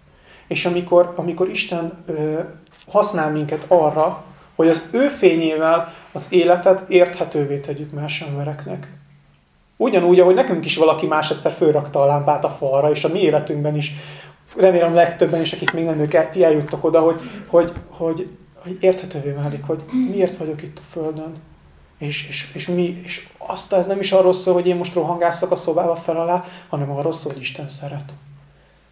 És amikor, amikor Isten ö, használ minket arra, hogy az ő fényével az életet érthetővé tegyük más embereknek. Ugyanúgy, ahogy nekünk is valaki más egyszer fölrakta a lámpát a falra, és a mi életünkben is, remélem legtöbben is, akik még nem ők eljuttak oda, hogy, hogy, hogy, hogy érthetővé válik, hogy miért vagyok itt a Földön. És, és, és, mi, és azt ez nem is arról szól, hogy én most rohangásszak a szobába fel alá, hanem arról szól, hogy Isten szeret.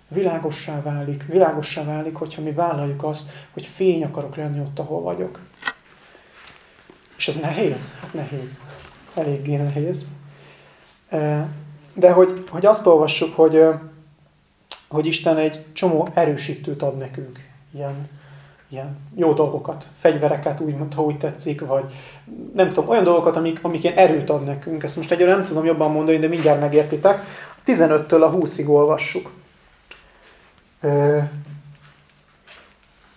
Világossá válik, világossá válik, hogyha mi vállaljuk azt, hogy fény akarok lenni ott, ahol vagyok. És ez nehéz? Hát nehéz. Eléggé nehéz. De hogy, hogy azt olvassuk, hogy, hogy Isten egy csomó erősítőt ad nekünk. Ilyen, ilyen jó dolgokat, fegyvereket, úgy, ha úgy tetszik, vagy nem tudom, olyan dolgokat, amik, amik ilyen erőt ad nekünk. Ezt most egyre nem tudom jobban mondani, de mindjárt megértitek. 15-től a 20-ig olvassuk.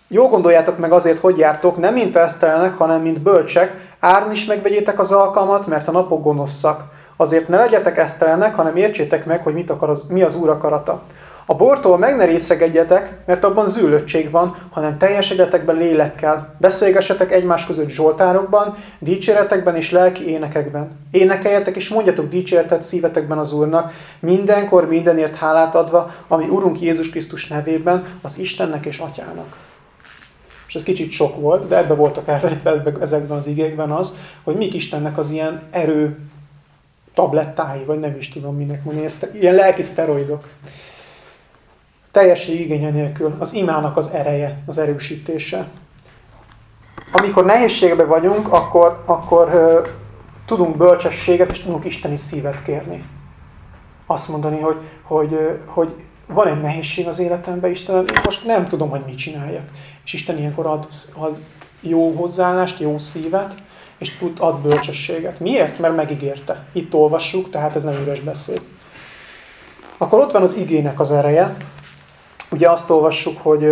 Jó gondoljátok meg azért, hogy jártok, nem mint esztelnek, hanem mint bölcsek, árni is megvegyétek az alkalmat, mert a napok gonoszak. Azért ne legyetek esztelenek, hanem értsétek meg, hogy mit akar az, mi az Úr akarata. A bortól meg ne részegedjetek, mert abban zűlöttség van, hanem teljesedjetek be lélekkel. Beszélgessetek egymás között zsoltárokban, dicséretekben és lelki énekekben. Énekeljetek és mondjatok dicséretet szívetekben az Úrnak, mindenkor mindenért hálát adva, ami Urunk Jézus Krisztus nevében, az Istennek és Atyának. És ez kicsit sok volt, de ebbe voltak elrejtve ezekben az igékben az, hogy mik Istennek az ilyen erő tablettái, vagy nem is tudom minek mondani, ilyen lelki szteroidok. Teljesség igénye nélkül az imának az ereje, az erősítése. Amikor nehézségbe vagyunk, akkor, akkor uh, tudunk bölcsességet, és tudunk isteni szívet kérni. Azt mondani, hogy, hogy, uh, hogy van egy nehézség az életemben, Isten, most nem tudom, hogy mit csináljak. És Isten ilyenkor ad, ad jó hozzáállást, jó szívet, és tud, ad bölcsességet. Miért? Mert megígérte. Itt olvassuk, tehát ez nem üres beszéd. Akkor ott van az igének az ereje. Ugye azt olvassuk, hogy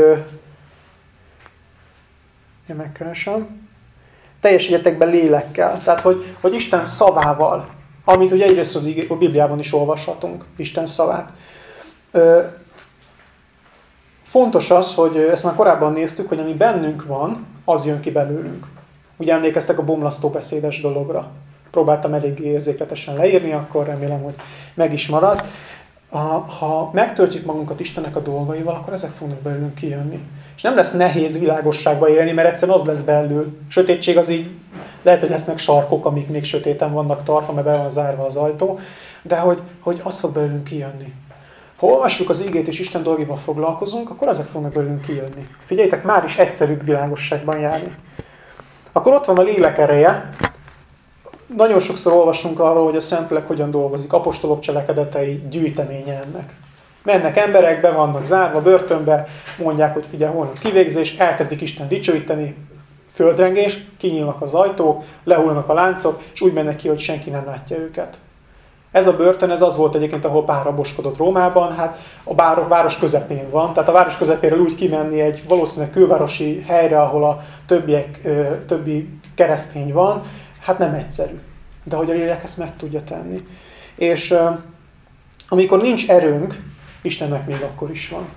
én megkeresem. Teljesítjetek be lélekkel. Tehát, hogy, hogy Isten szavával, amit ugye egyrészt az a Bibliában is olvashatunk, Isten szavát. Ö, fontos az, hogy ezt már korábban néztük, hogy ami bennünk van, az jön ki belőlünk. Ugye emlékeztek a bomlasztó beszédes dologra. Próbáltam elég érzékletesen leírni, akkor remélem, hogy meg is maradt. A, ha megtöltjük magunkat Istennek a dolgaival, akkor ezek fognak belőlünk kijönni. És nem lesz nehéz világosságba élni, mert egyszerűen az lesz belül. Sötétség az így, lehet, hogy lesznek sarkok, amik még sötéten vannak tartva, mert be van zárva az ajtó, de hogy, hogy az fog belőlünk kijönni. Ha olvassuk az ígét és Isten dolgival foglalkozunk, akkor ezek fognak belőlünk kijönni. Figyeljétek, már is egyszerűbb világosságban járni. Akkor ott van a lélek ereje. Nagyon sokszor olvasunk arról, hogy a Szentlélek hogyan dolgozik. Apostolok cselekedetei gyűjteménye ennek. Mennek emberek, be vannak zárva börtönbe, mondják, hogy figyelj, holnap kivégzés, elkezdik Isten dicsőíteni, földrengés, kinyílnak az ajtók, lehullanak a láncok, és úgy mennek ki, hogy senki nem látja őket. Ez a börtön, ez az volt egyébként, ahol Pál raboskodott Rómában, hát a város közepén van, tehát a város közepéről úgy kimenni egy valószínűleg külvárosi helyre, ahol a többiek, többi keresztény van, hát nem egyszerű. De hogy a lélek ezt meg tudja tenni. És amikor nincs erőnk, Istennek még akkor is van.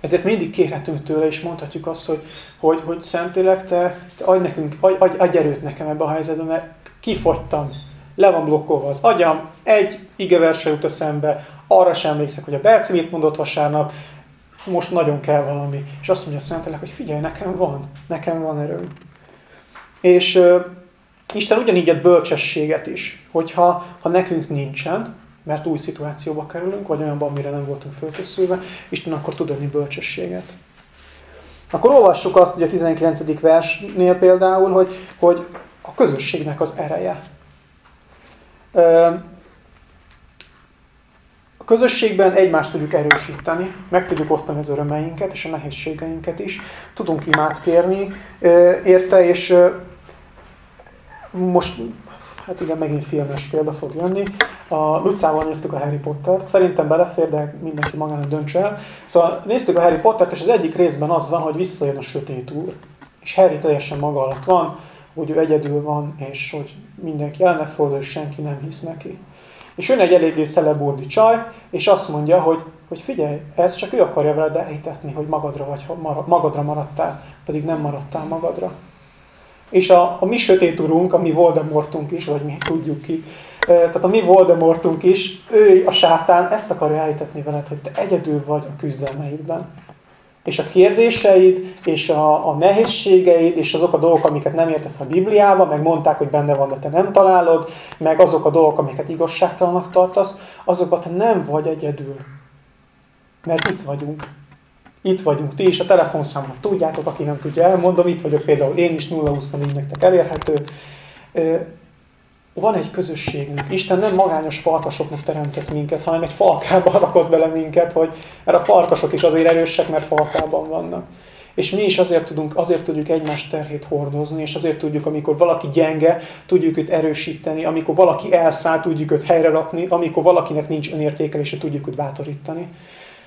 Ezért mindig kérhetünk tőle, és mondhatjuk azt, hogy, hogy, hogy Szentlélek, te, te adj, nekünk, adj, adj, adj erőt nekem ebbe a helyzetbe, mert kifogytam, le van blokkolva az agyam, egy igeverse jut eszembe, arra sem emlékszek, hogy a Berci mit mondott vasárnap, most nagyon kell valami. És azt mondja a Szentelek, hogy figyelj, nekem van, nekem van erőm. És Isten ugyanígy ad bölcsességet is, hogyha ha nekünk nincsen, mert új szituációba kerülünk, vagy olyanban, amire nem voltunk fölkészülve, Isten akkor tud adni bölcsességet. Akkor olvassuk azt, hogy a 19. versnél például, hogy, hogy a közösségnek az ereje. A közösségben egymást tudjuk erősíteni, meg tudjuk osztani az örömeinket és a nehézségeinket is. Tudunk imát kérni érte, és most, hát igen, megint filmes példa fog jönni. A Lucával néztük a Harry Pottert, szerintem belefér, de mindenki magának döntse el. Szóval néztük a Harry Pottert, és az egyik részben az van, hogy visszajön a sötét úr. És Harry teljesen maga alatt van, hogy ő egyedül van, és hogy mindenki el fordul, és senki nem hisz neki. És jön egy eléggé szeleburdi csaj, és azt mondja, hogy, hogy figyelj, ez csak ő akarja veled elhitetni, hogy magadra, vagy, magadra maradtál, pedig nem maradtál magadra. És a, a mi sötét urunk, a mi Voldemortunk is, vagy mi tudjuk ki, tehát a mi Voldemortunk is, ő a sátán ezt akarja elhitetni veled, hogy te egyedül vagy a küzdelmeidben. És a kérdéseid, és a, a nehézségeid, és azok a dolgok, amiket nem értesz a Bibliában, meg mondták, hogy benne van, de te nem találod, meg azok a dolgok, amiket igazságtalanak tartasz, azokat nem vagy egyedül. Mert itt vagyunk. Itt vagyunk. Ti is a telefonszámot tudjátok, aki nem tudja, elmondom. Itt vagyok például én is 024 nektek elérhető van egy közösségünk. Isten nem magányos farkasoknak teremtett minket, hanem egy falkába <laughs> rakott bele minket, hogy, mert a farkasok is azért erősek, mert falkában vannak. És mi is azért, tudunk, azért tudjuk egymás terhét hordozni, és azért tudjuk, amikor valaki gyenge, tudjuk őt erősíteni, amikor valaki elszáll, tudjuk őt helyre rakni, amikor valakinek nincs önértékelése, tudjuk őt bátorítani.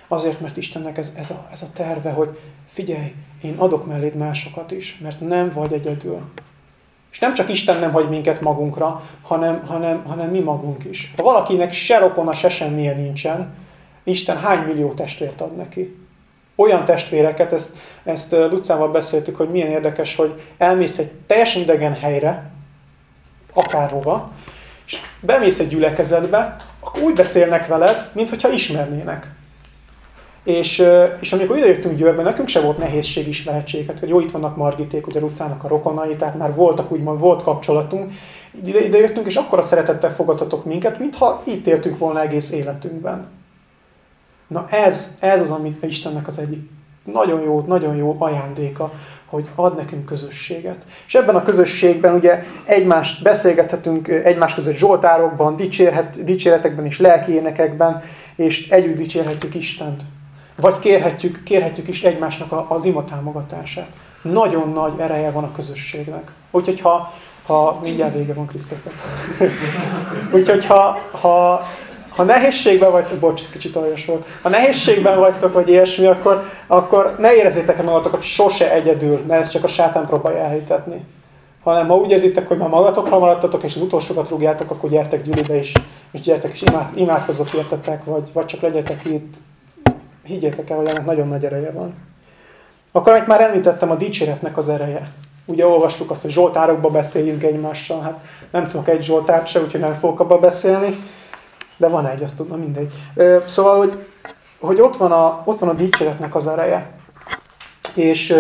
Azért, mert Istennek ez, ez, a, ez a terve, hogy figyelj, én adok melléd másokat is, mert nem vagy egyedül. És nem csak Isten nem hagy minket magunkra, hanem, hanem, hanem mi magunk is. Ha valakinek se rokona, se semmilyen nincsen, Isten hány millió testvért ad neki? Olyan testvéreket, ezt, ezt Lucával beszéltük, hogy milyen érdekes, hogy elmész egy teljesen idegen helyre, akárhova, és bemész egy gyülekezetbe, akkor úgy beszélnek veled, mintha ismernének. És, és amikor idejöttünk Győrbe, nekünk se volt nehézség ismeretséget, hogy jó, itt vannak Margiték, ugye Rucának a rokonai, tehát már voltak, úgymond volt kapcsolatunk. Ide, ide és akkor a szeretettel fogadhatok minket, mintha itt éltünk volna egész életünkben. Na ez, ez az, amit Istennek az egyik nagyon jó, nagyon jó ajándéka, hogy ad nekünk közösséget. És ebben a közösségben ugye egymást beszélgethetünk egymás között zsoltárokban, dicsérhet, dicséretekben és lelki énekekben, és együtt dicsérhetjük Istent. Vagy kérhetjük, kérhetjük is egymásnak az ima támogatását. Nagyon nagy ereje van a közösségnek. Úgyhogy ha, ha mindjárt vége van, Krisztófer. <laughs> Úgyhogy ha, ha, ha nehézségben vagytok, bocs, ez kicsit aljas volt, ha nehézségben vagytok, vagy ilyesmi, akkor, akkor ne érezzétek magatokat sose egyedül, mert ez csak a sátán próbálja elhitetni. Hanem ha úgy érzitek, hogy már magatokra maradtatok, és az utolsókat rúgjátok, akkor gyertek gyűlibe is, és gyertek, és imád, imádkozok értetek, vagy, vagy csak legyetek itt higgyétek el, hogy ennek nagyon nagy ereje van. Akkor, amit már említettem, a dicséretnek az ereje. Ugye olvassuk azt, hogy zsoltárokba beszéljünk egymással. Hát nem tudok egy zsoltárt se, úgyhogy nem fogok abba beszélni. De van egy, azt tudom, mindegy. Szóval, hogy, hogy ott, van a, ott van a dicséretnek az ereje. És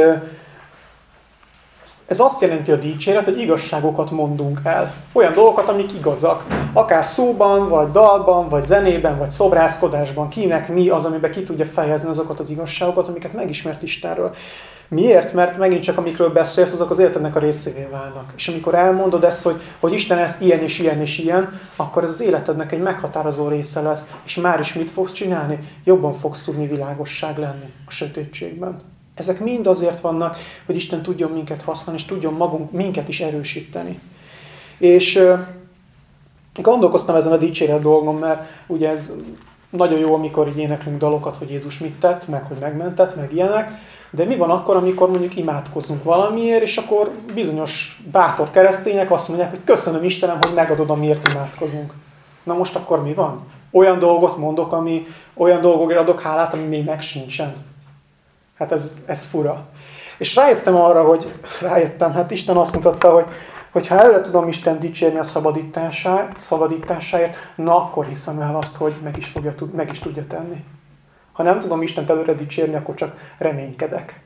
ez azt jelenti a dicséret, hogy igazságokat mondunk el. Olyan dolgokat, amik igazak. Akár szóban, vagy dalban, vagy zenében, vagy szobrászkodásban. Kinek mi az, amiben ki tudja fejezni azokat az igazságokat, amiket megismert Istenről. Miért? Mert megint csak amikről beszélsz, azok az életednek a részévé válnak. És amikor elmondod ezt, hogy, hogy Isten ez ilyen és ilyen és ilyen, akkor ez az életednek egy meghatározó része lesz. És már is mit fogsz csinálni? Jobban fogsz tudni világosság lenni a sötétségben. Ezek mind azért vannak, hogy Isten tudjon minket használni, és tudjon magunk, minket is erősíteni. És gondolkoztam ezen a dicséret dolgon, mert ugye ez nagyon jó, amikor így éneklünk dalokat, hogy Jézus mit tett, meg hogy megmentett, meg ilyenek, de mi van akkor, amikor mondjuk imádkozunk valamiért, és akkor bizonyos bátor keresztények azt mondják, hogy köszönöm Istenem, hogy megadod, amiért imádkozunk. Na most akkor mi van? Olyan dolgot mondok, ami olyan dolgokért adok hálát, ami még meg sincsen. Hát ez, ez fura. És rájöttem arra, hogy rájöttem, hát Isten azt mutatta, hogy, hogy ha előre tudom Isten dicsérni a szabadításáért, na akkor hiszem el azt, hogy meg is, fogja, meg is tudja tenni. Ha nem tudom Istent előre dicsérni, akkor csak reménykedek.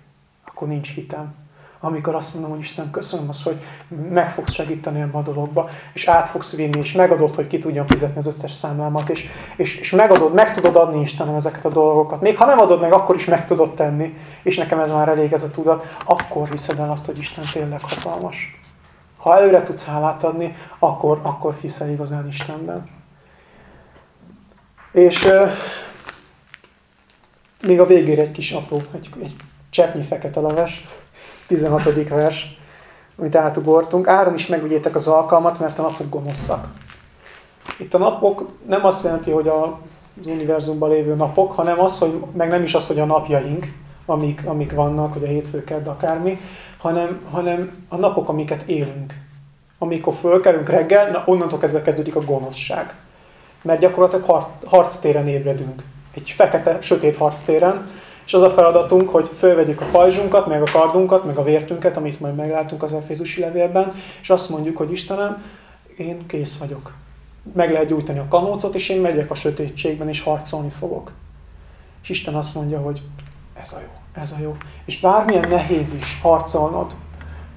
Akkor nincs hitem amikor azt mondom, hogy Isten, köszönöm azt, hogy meg fogsz segíteni ebbe a dologba, és át fogsz vinni, és megadod, hogy ki tudjam fizetni az összes számlámat, és, és, és megadod, meg tudod adni Istenem ezeket a dolgokat. Még ha nem adod meg, akkor is meg tudod tenni, és nekem ez már elég ez a tudat, akkor viszed el azt, hogy Isten tényleg hatalmas. Ha előre tudsz hálát adni, akkor, akkor hiszel igazán Istenben. És euh, még a végére egy kis apró, egy, egy cseppnyi fekete leves. 16. vers, amit átugortunk. Áron is megügyétek az alkalmat, mert a napok gonoszak. Itt a napok nem azt jelenti, hogy a, az univerzumban lévő napok, hanem az, hogy meg nem is az, hogy a napjaink, amik, amik vannak, hogy a hétfő, kedd, akármi, hanem, hanem a napok, amiket élünk. Amikor fölkelünk reggel, na onnantól kezdve kezdődik a gonoszság. Mert gyakorlatilag harc, harctéren ébredünk. Egy fekete, sötét harctéren, és az a feladatunk, hogy fölvegyük a pajzsunkat, meg a kardunkat, meg a vértünket, amit majd meglátunk az Efézusi levélben, és azt mondjuk, hogy Istenem, én kész vagyok. Meg lehet gyújtani a kanócot, és én megyek a sötétségben, és harcolni fogok. És Isten azt mondja, hogy ez a jó, ez a jó. És bármilyen nehéz is harcolnod,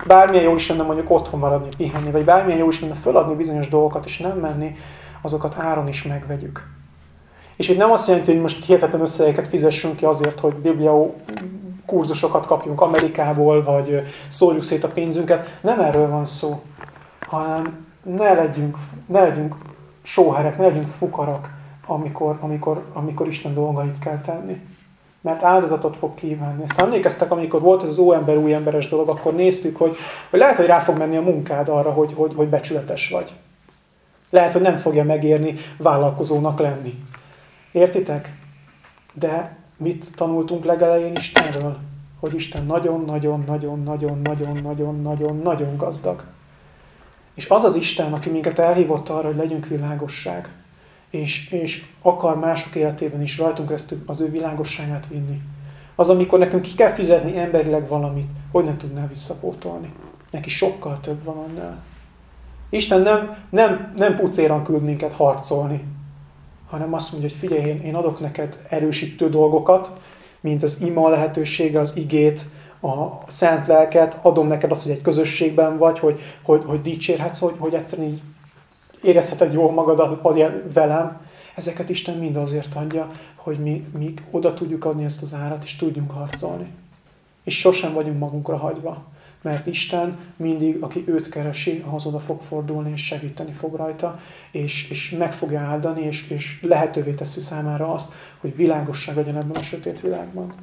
bármilyen jó is lenne mondjuk otthon maradni, pihenni, vagy bármilyen jó is lenne föladni bizonyos dolgokat, és nem menni, azokat áron is megvegyük. És itt nem azt jelenti, hogy most hihetetlen összegeket fizessünk ki azért, hogy biblia kurzusokat kapjunk Amerikából, vagy szóljuk szét a pénzünket. Nem erről van szó, hanem ne legyünk, ne legyünk sóherek, ne legyünk fukarak, amikor, amikor, amikor Isten dolgait kell tenni. Mert áldozatot fog kívánni. Ezt emlékeztek, amikor volt ez az óember, új emberes dolog, akkor néztük, hogy, hogy lehet, hogy rá fog menni a munkád arra, hogy, hogy, hogy becsületes vagy. Lehet, hogy nem fogja megérni vállalkozónak lenni. Értitek? De mit tanultunk legelején Istenről? Hogy Isten nagyon-nagyon-nagyon-nagyon-nagyon-nagyon-nagyon gazdag. És az az Isten, aki minket elhívott arra, hogy legyünk világosság, és, és akar mások életében is rajtunk ezt az ő világosságát vinni. Az, amikor nekünk ki kell fizetni emberileg valamit, hogy nem tudná visszapótolni. Neki sokkal több van annál. Isten nem, nem, nem pucéran küld minket harcolni, hanem azt mondja, hogy figyelj, én, én adok neked erősítő dolgokat, mint az ima lehetősége, az igét, a szent lelket, adom neked azt, hogy egy közösségben vagy, hogy, hogy, hogy dicsérhetsz, hogy, hogy egyszerűen így érezheted jól magadat velem. Ezeket Isten mind azért adja, hogy mi, mi oda tudjuk adni ezt az árat, és tudjunk harcolni. És sosem vagyunk magunkra hagyva. Mert Isten mindig, aki őt keresi, ahhoz oda fog fordulni, és segíteni fog rajta, és, és meg fogja áldani, és, és lehetővé teszi számára azt, hogy világosság legyen ebben a sötét világban.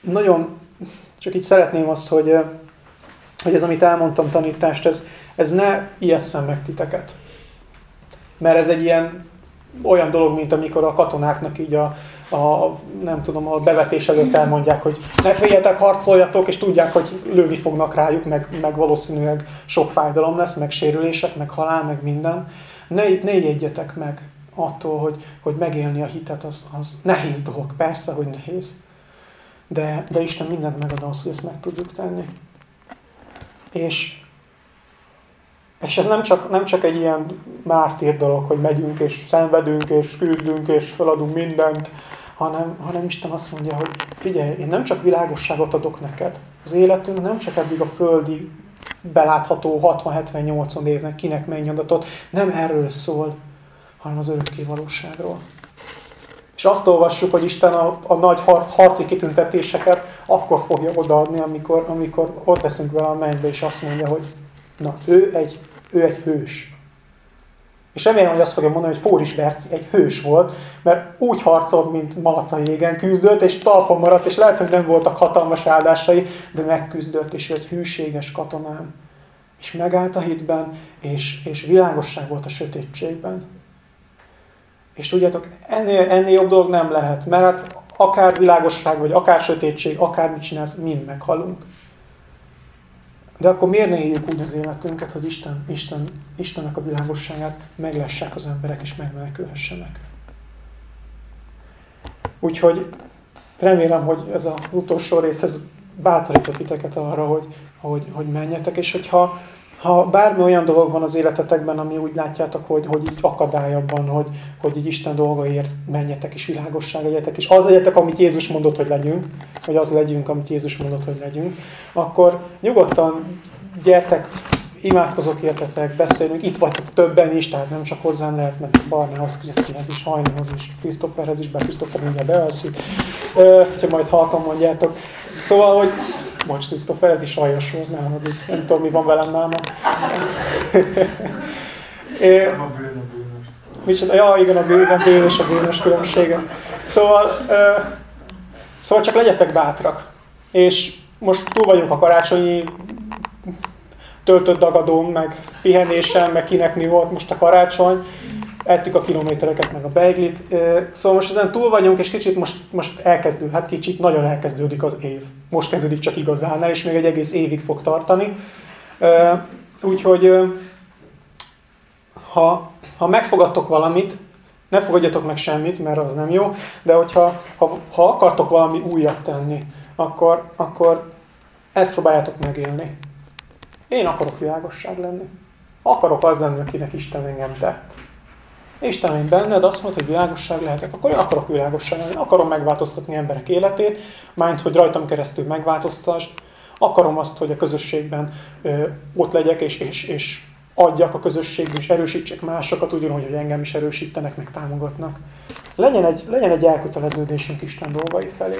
Nagyon, csak így szeretném azt, hogy, hogy ez, amit elmondtam tanítást, ez, ez ne ijesszen meg titeket. Mert ez egy ilyen olyan dolog, mint amikor a katonáknak így a, a, nem tudom, a bevetés előtt elmondják, hogy ne féljetek, harcoljatok, és tudják, hogy lőni fognak rájuk, meg, meg valószínűleg sok fájdalom lesz, meg sérülések, meg halál, meg minden. Ne, ne jegyetek meg attól, hogy, hogy megélni a hitet, az, az nehéz dolog, persze, hogy nehéz. De, de Isten mindent megad ahhoz, hogy ezt meg tudjuk tenni. És, és ez nem csak, nem csak egy ilyen mártír dolog, hogy megyünk és szenvedünk és küzdünk és feladunk mindent, hanem, hanem Isten azt mondja, hogy figyelj, én nem csak világosságot adok neked. Az életünk nem csak eddig a földi belátható 60-70-80 évnek kinek mennyi adatot, nem erről szól, hanem az örökké valóságról. És azt olvassuk, hogy Isten a, a nagy har, harci kitüntetéseket akkor fogja odaadni, amikor, amikor ott leszünk vele a mennybe, és azt mondja, hogy na, ő egy, ő egy hős. És remélem, hogy azt fogja mondani, hogy Fóris Berci egy hős volt, mert úgy harcolt, mint malaca jégen küzdött, és talpon maradt, és lehet, hogy nem voltak hatalmas áldásai, de megküzdött, és ő egy hűséges katonám. És megállt a hitben, és, és világosság volt a sötétségben. És tudjátok, ennél, ennél jobb dolog nem lehet, mert hát akár világosság, vagy akár sötétség, akár mit csinálsz, mind meghalunk. De akkor miért ne éljük úgy az életünket, hogy Isten, Isten, Istennek a világosságát meglessák az emberek, és megmenekülhessenek. Úgyhogy remélem, hogy ez az utolsó rész ez bátorított titeket arra, hogy, hogy, hogy menjetek, és hogyha ha bármi olyan dolog van az életetekben, ami úgy látjátok, hogy, hogy így akadály hogy, hogy így Isten dolgaiért menjetek és világosság legyetek, és az legyetek, amit Jézus mondott, hogy legyünk, vagy az legyünk, amit Jézus mondott, hogy legyünk, akkor nyugodtan gyertek, imádkozok értetek, beszélünk, itt vagytok többen is, tehát nem csak hozzám lehet, mert Barnához, Krisztihez is, Hajnóhoz is, Krisztóferhez is, be Krisztófer mindjárt bealszik, ha majd halkan mondjátok. Szóval, hogy Bocs, Krisztófer, ez is aljas volt, itt, nem tudom, mi van velem náma. <laughs> é, Micsoda? Ja, igen, a bűn, a a bűnös különbsége. Szóval, szóval csak legyetek bátrak. És most túl vagyunk a karácsonyi töltött dagadón, meg pihenésen, meg kinek mi volt most a karácsony. ettük a kilométereket, meg a beiglit. Szóval most ezen túl vagyunk, és kicsit most, most elkezdő, hát kicsit nagyon elkezdődik az év. Most kezdődik csak igazán és még egy egész évig fog tartani. Úgyhogy ha, ha megfogadtok valamit, ne fogadjatok meg semmit, mert az nem jó, de hogyha ha, ha akartok valami újat tenni, akkor, akkor ezt próbáljátok megélni. Én akarok világosság lenni. Akarok az lenni, akinek Isten engem tett. Isten én benned azt mondta, hogy világosság lehetek, akkor én akarok világosság lenni. Akarom megváltoztatni emberek életét, mind hogy rajtam keresztül megváltoztass. Akarom azt, hogy a közösségben ö, ott legyek, és, és, és adjak a közösségbe, és erősítsek másokat, ugyanúgy, hogy engem is erősítenek, meg támogatnak. Legyen egy, legyen egy elköteleződésünk Isten dolgai felé.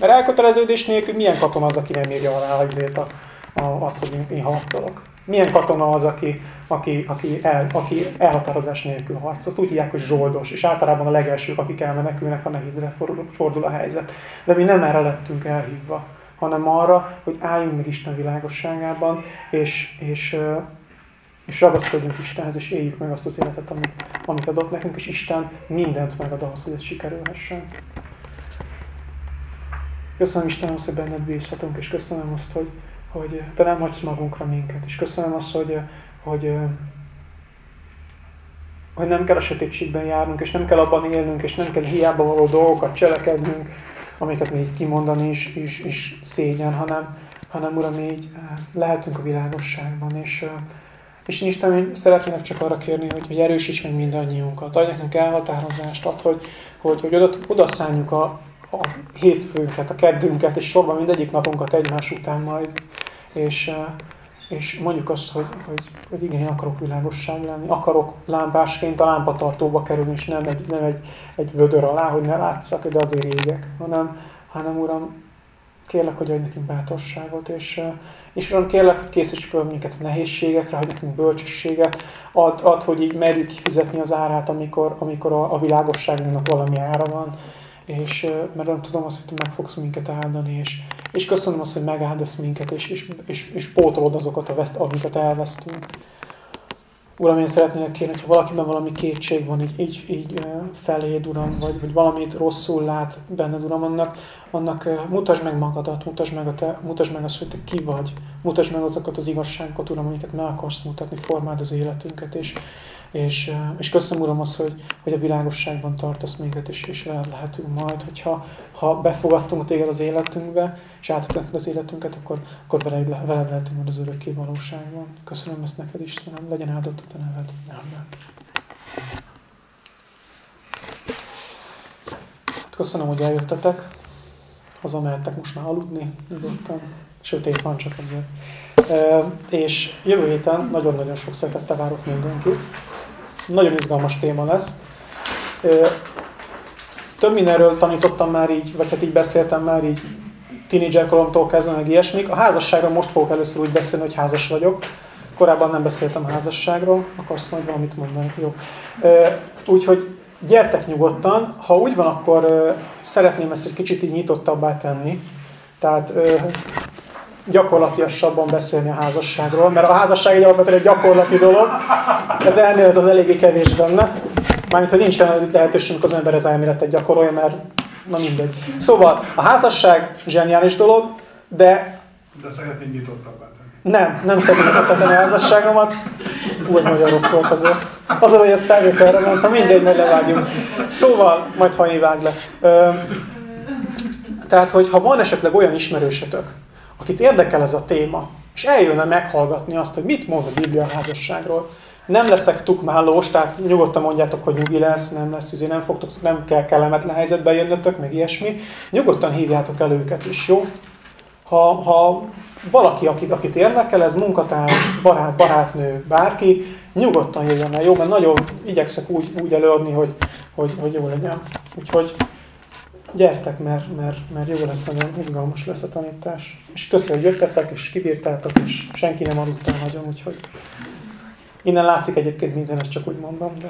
Mert elköteleződés nélkül milyen katona az, aki nem írja alá azért a, a, azt, hogy én harcolok? Milyen katona az, aki, aki, aki, el, aki elhatározás nélkül harc? Azt úgy hívják, hogy zsoldos, és általában a legelsők, akik elmenekülnek, ha nehézre fordul, fordul a helyzet. De mi nem erre lettünk elhívva, hanem arra, hogy álljunk meg Isten világosságában, és, és, és ragaszkodjunk Istenhez, és éljük meg azt az életet, amit, amit adott nekünk, és Isten mindent megad ahhoz, hogy ez sikerülhessen. Köszönöm Istenem azt, hogy benned bízhatunk, és köszönöm azt, hogy, hogy te nem hagysz magunkra minket, és köszönöm azt, hogy, hogy, hogy nem kell a sötétségben járnunk, és nem kell abban élnünk, és nem kell hiába való dolgokat cselekednünk, amiket még így kimondani is, is, is szégyen, hanem, hanem Uram, így lehetünk a világosságban, és, és Isten, én szeretnék csak arra kérni, hogy, hogy erősíts meg mindannyiunkat, adj nekünk elhatározást, ad, hogy, hogy, hogy oda, oda szálljuk a, a hétfőnket, a keddünket, és sorban mindegyik napunkat egymás után majd, és, és mondjuk azt, hogy, hogy, hogy igen, én akarok világosság lenni, akarok lámpásként a lámpatartóba kerülni, és nem egy, nem egy, egy vödör alá, hogy ne látszak, de azért égek, hanem, hanem Uram, kérlek, hogy adj nekünk bátorságot, és, és Uram, kérlek, hogy készíts föl minket nehézségekre, hogy nekünk bölcsességet, ad, ad, hogy így merjük kifizetni az árát, amikor, amikor a, a világosságunknak valami ára van, és mert nem tudom azt, hogy te meg fogsz minket áldani, és, és köszönöm azt, hogy megáldasz minket, és, és, és, és pótolod azokat, a veszt, amiket elvesztünk. Uram, én szeretnék kérni, hogyha valakiben valami kétség van, így, így, így feléd, Uram, vagy, vagy valamit rosszul lát benned, Uram, annak, annak mutasd meg magadat, mutasd meg, a te, mutasd meg azt, hogy te ki vagy, mutasd meg azokat az igazságokat, Uram, amiket meg akarsz mutatni, formáld az életünket, és, és, és köszönöm, Uram, az, hogy, hogy a világosságban tartasz minket, és, és veled lehetünk majd, hogyha ha befogadtunk téged az életünkbe, és átadtunk az életünket, akkor, akkor veled, veled lehetünk majd az örökké valóságban. Köszönöm ezt neked, Istenem, legyen áldott a te neved. Amen. Hát köszönöm, hogy eljöttetek. Hazamehettek most már aludni, nyugodtan. Sötét van csak azért. E, és jövő héten nagyon-nagyon sok szeretettel várok mindenkit. Nagyon izgalmas téma lesz. Több mindenről tanítottam már így, vagy hát így beszéltem már így tínédzser koromtól kezdve, meg ilyesmik. A házasságról most fogok először úgy beszélni, hogy házas vagyok. Korábban nem beszéltem házasságról, akarsz majd valamit mondani? Jó. Úgyhogy gyertek nyugodtan. Ha úgy van, akkor szeretném ezt egy kicsit így nyitottabbá tenni. Tehát gyakorlatiasabban beszélni a házasságról, mert a házasság egy alapvetően egy gyakorlati dolog, ez elmélet az eléggé kevés benne. Mármint, hogy nincs lehetőség, az ember ez elméletet gyakorolja, mert na mindegy. Szóval a házasság zseniális dolog, de... De szeretnék nyitottabbá. Nem, nem szeretném tenni a házasságomat. Ú, ez nagyon rossz volt azért. Az, hogy ez felvételre ha mindegy, majd levágjunk. Szóval, majd ha én vág le. Ö, tehát, hogy ha van esetleg olyan ismerősötök, akit érdekel ez a téma, és eljönne meghallgatni azt, hogy mit mond a Biblia a házasságról, nem leszek tukmálós, tehát nyugodtan mondjátok, hogy nyugi lesz, nem lesz, ezért nem fogtok, nem kell kellemetlen helyzetbe jönnötök, meg ilyesmi. Nyugodtan hívjátok el őket is, jó? Ha, ha valaki, akit, akit érdekel, ez munkatárs, barát, barátnő, bárki, nyugodtan jöjjön el, jó? Mert nagyon igyekszek úgy, úgy előadni, hogy, hogy, hogy jó legyen. Úgyhogy gyertek, mert, mert, mert jó lesz, nagyon izgalmas lesz a tanítás. És köszönöm, hogy jöttetek, és kibírtátok, és senki nem aludt el nagyon, úgyhogy innen látszik egyébként minden, ezt csak úgy mondom, de...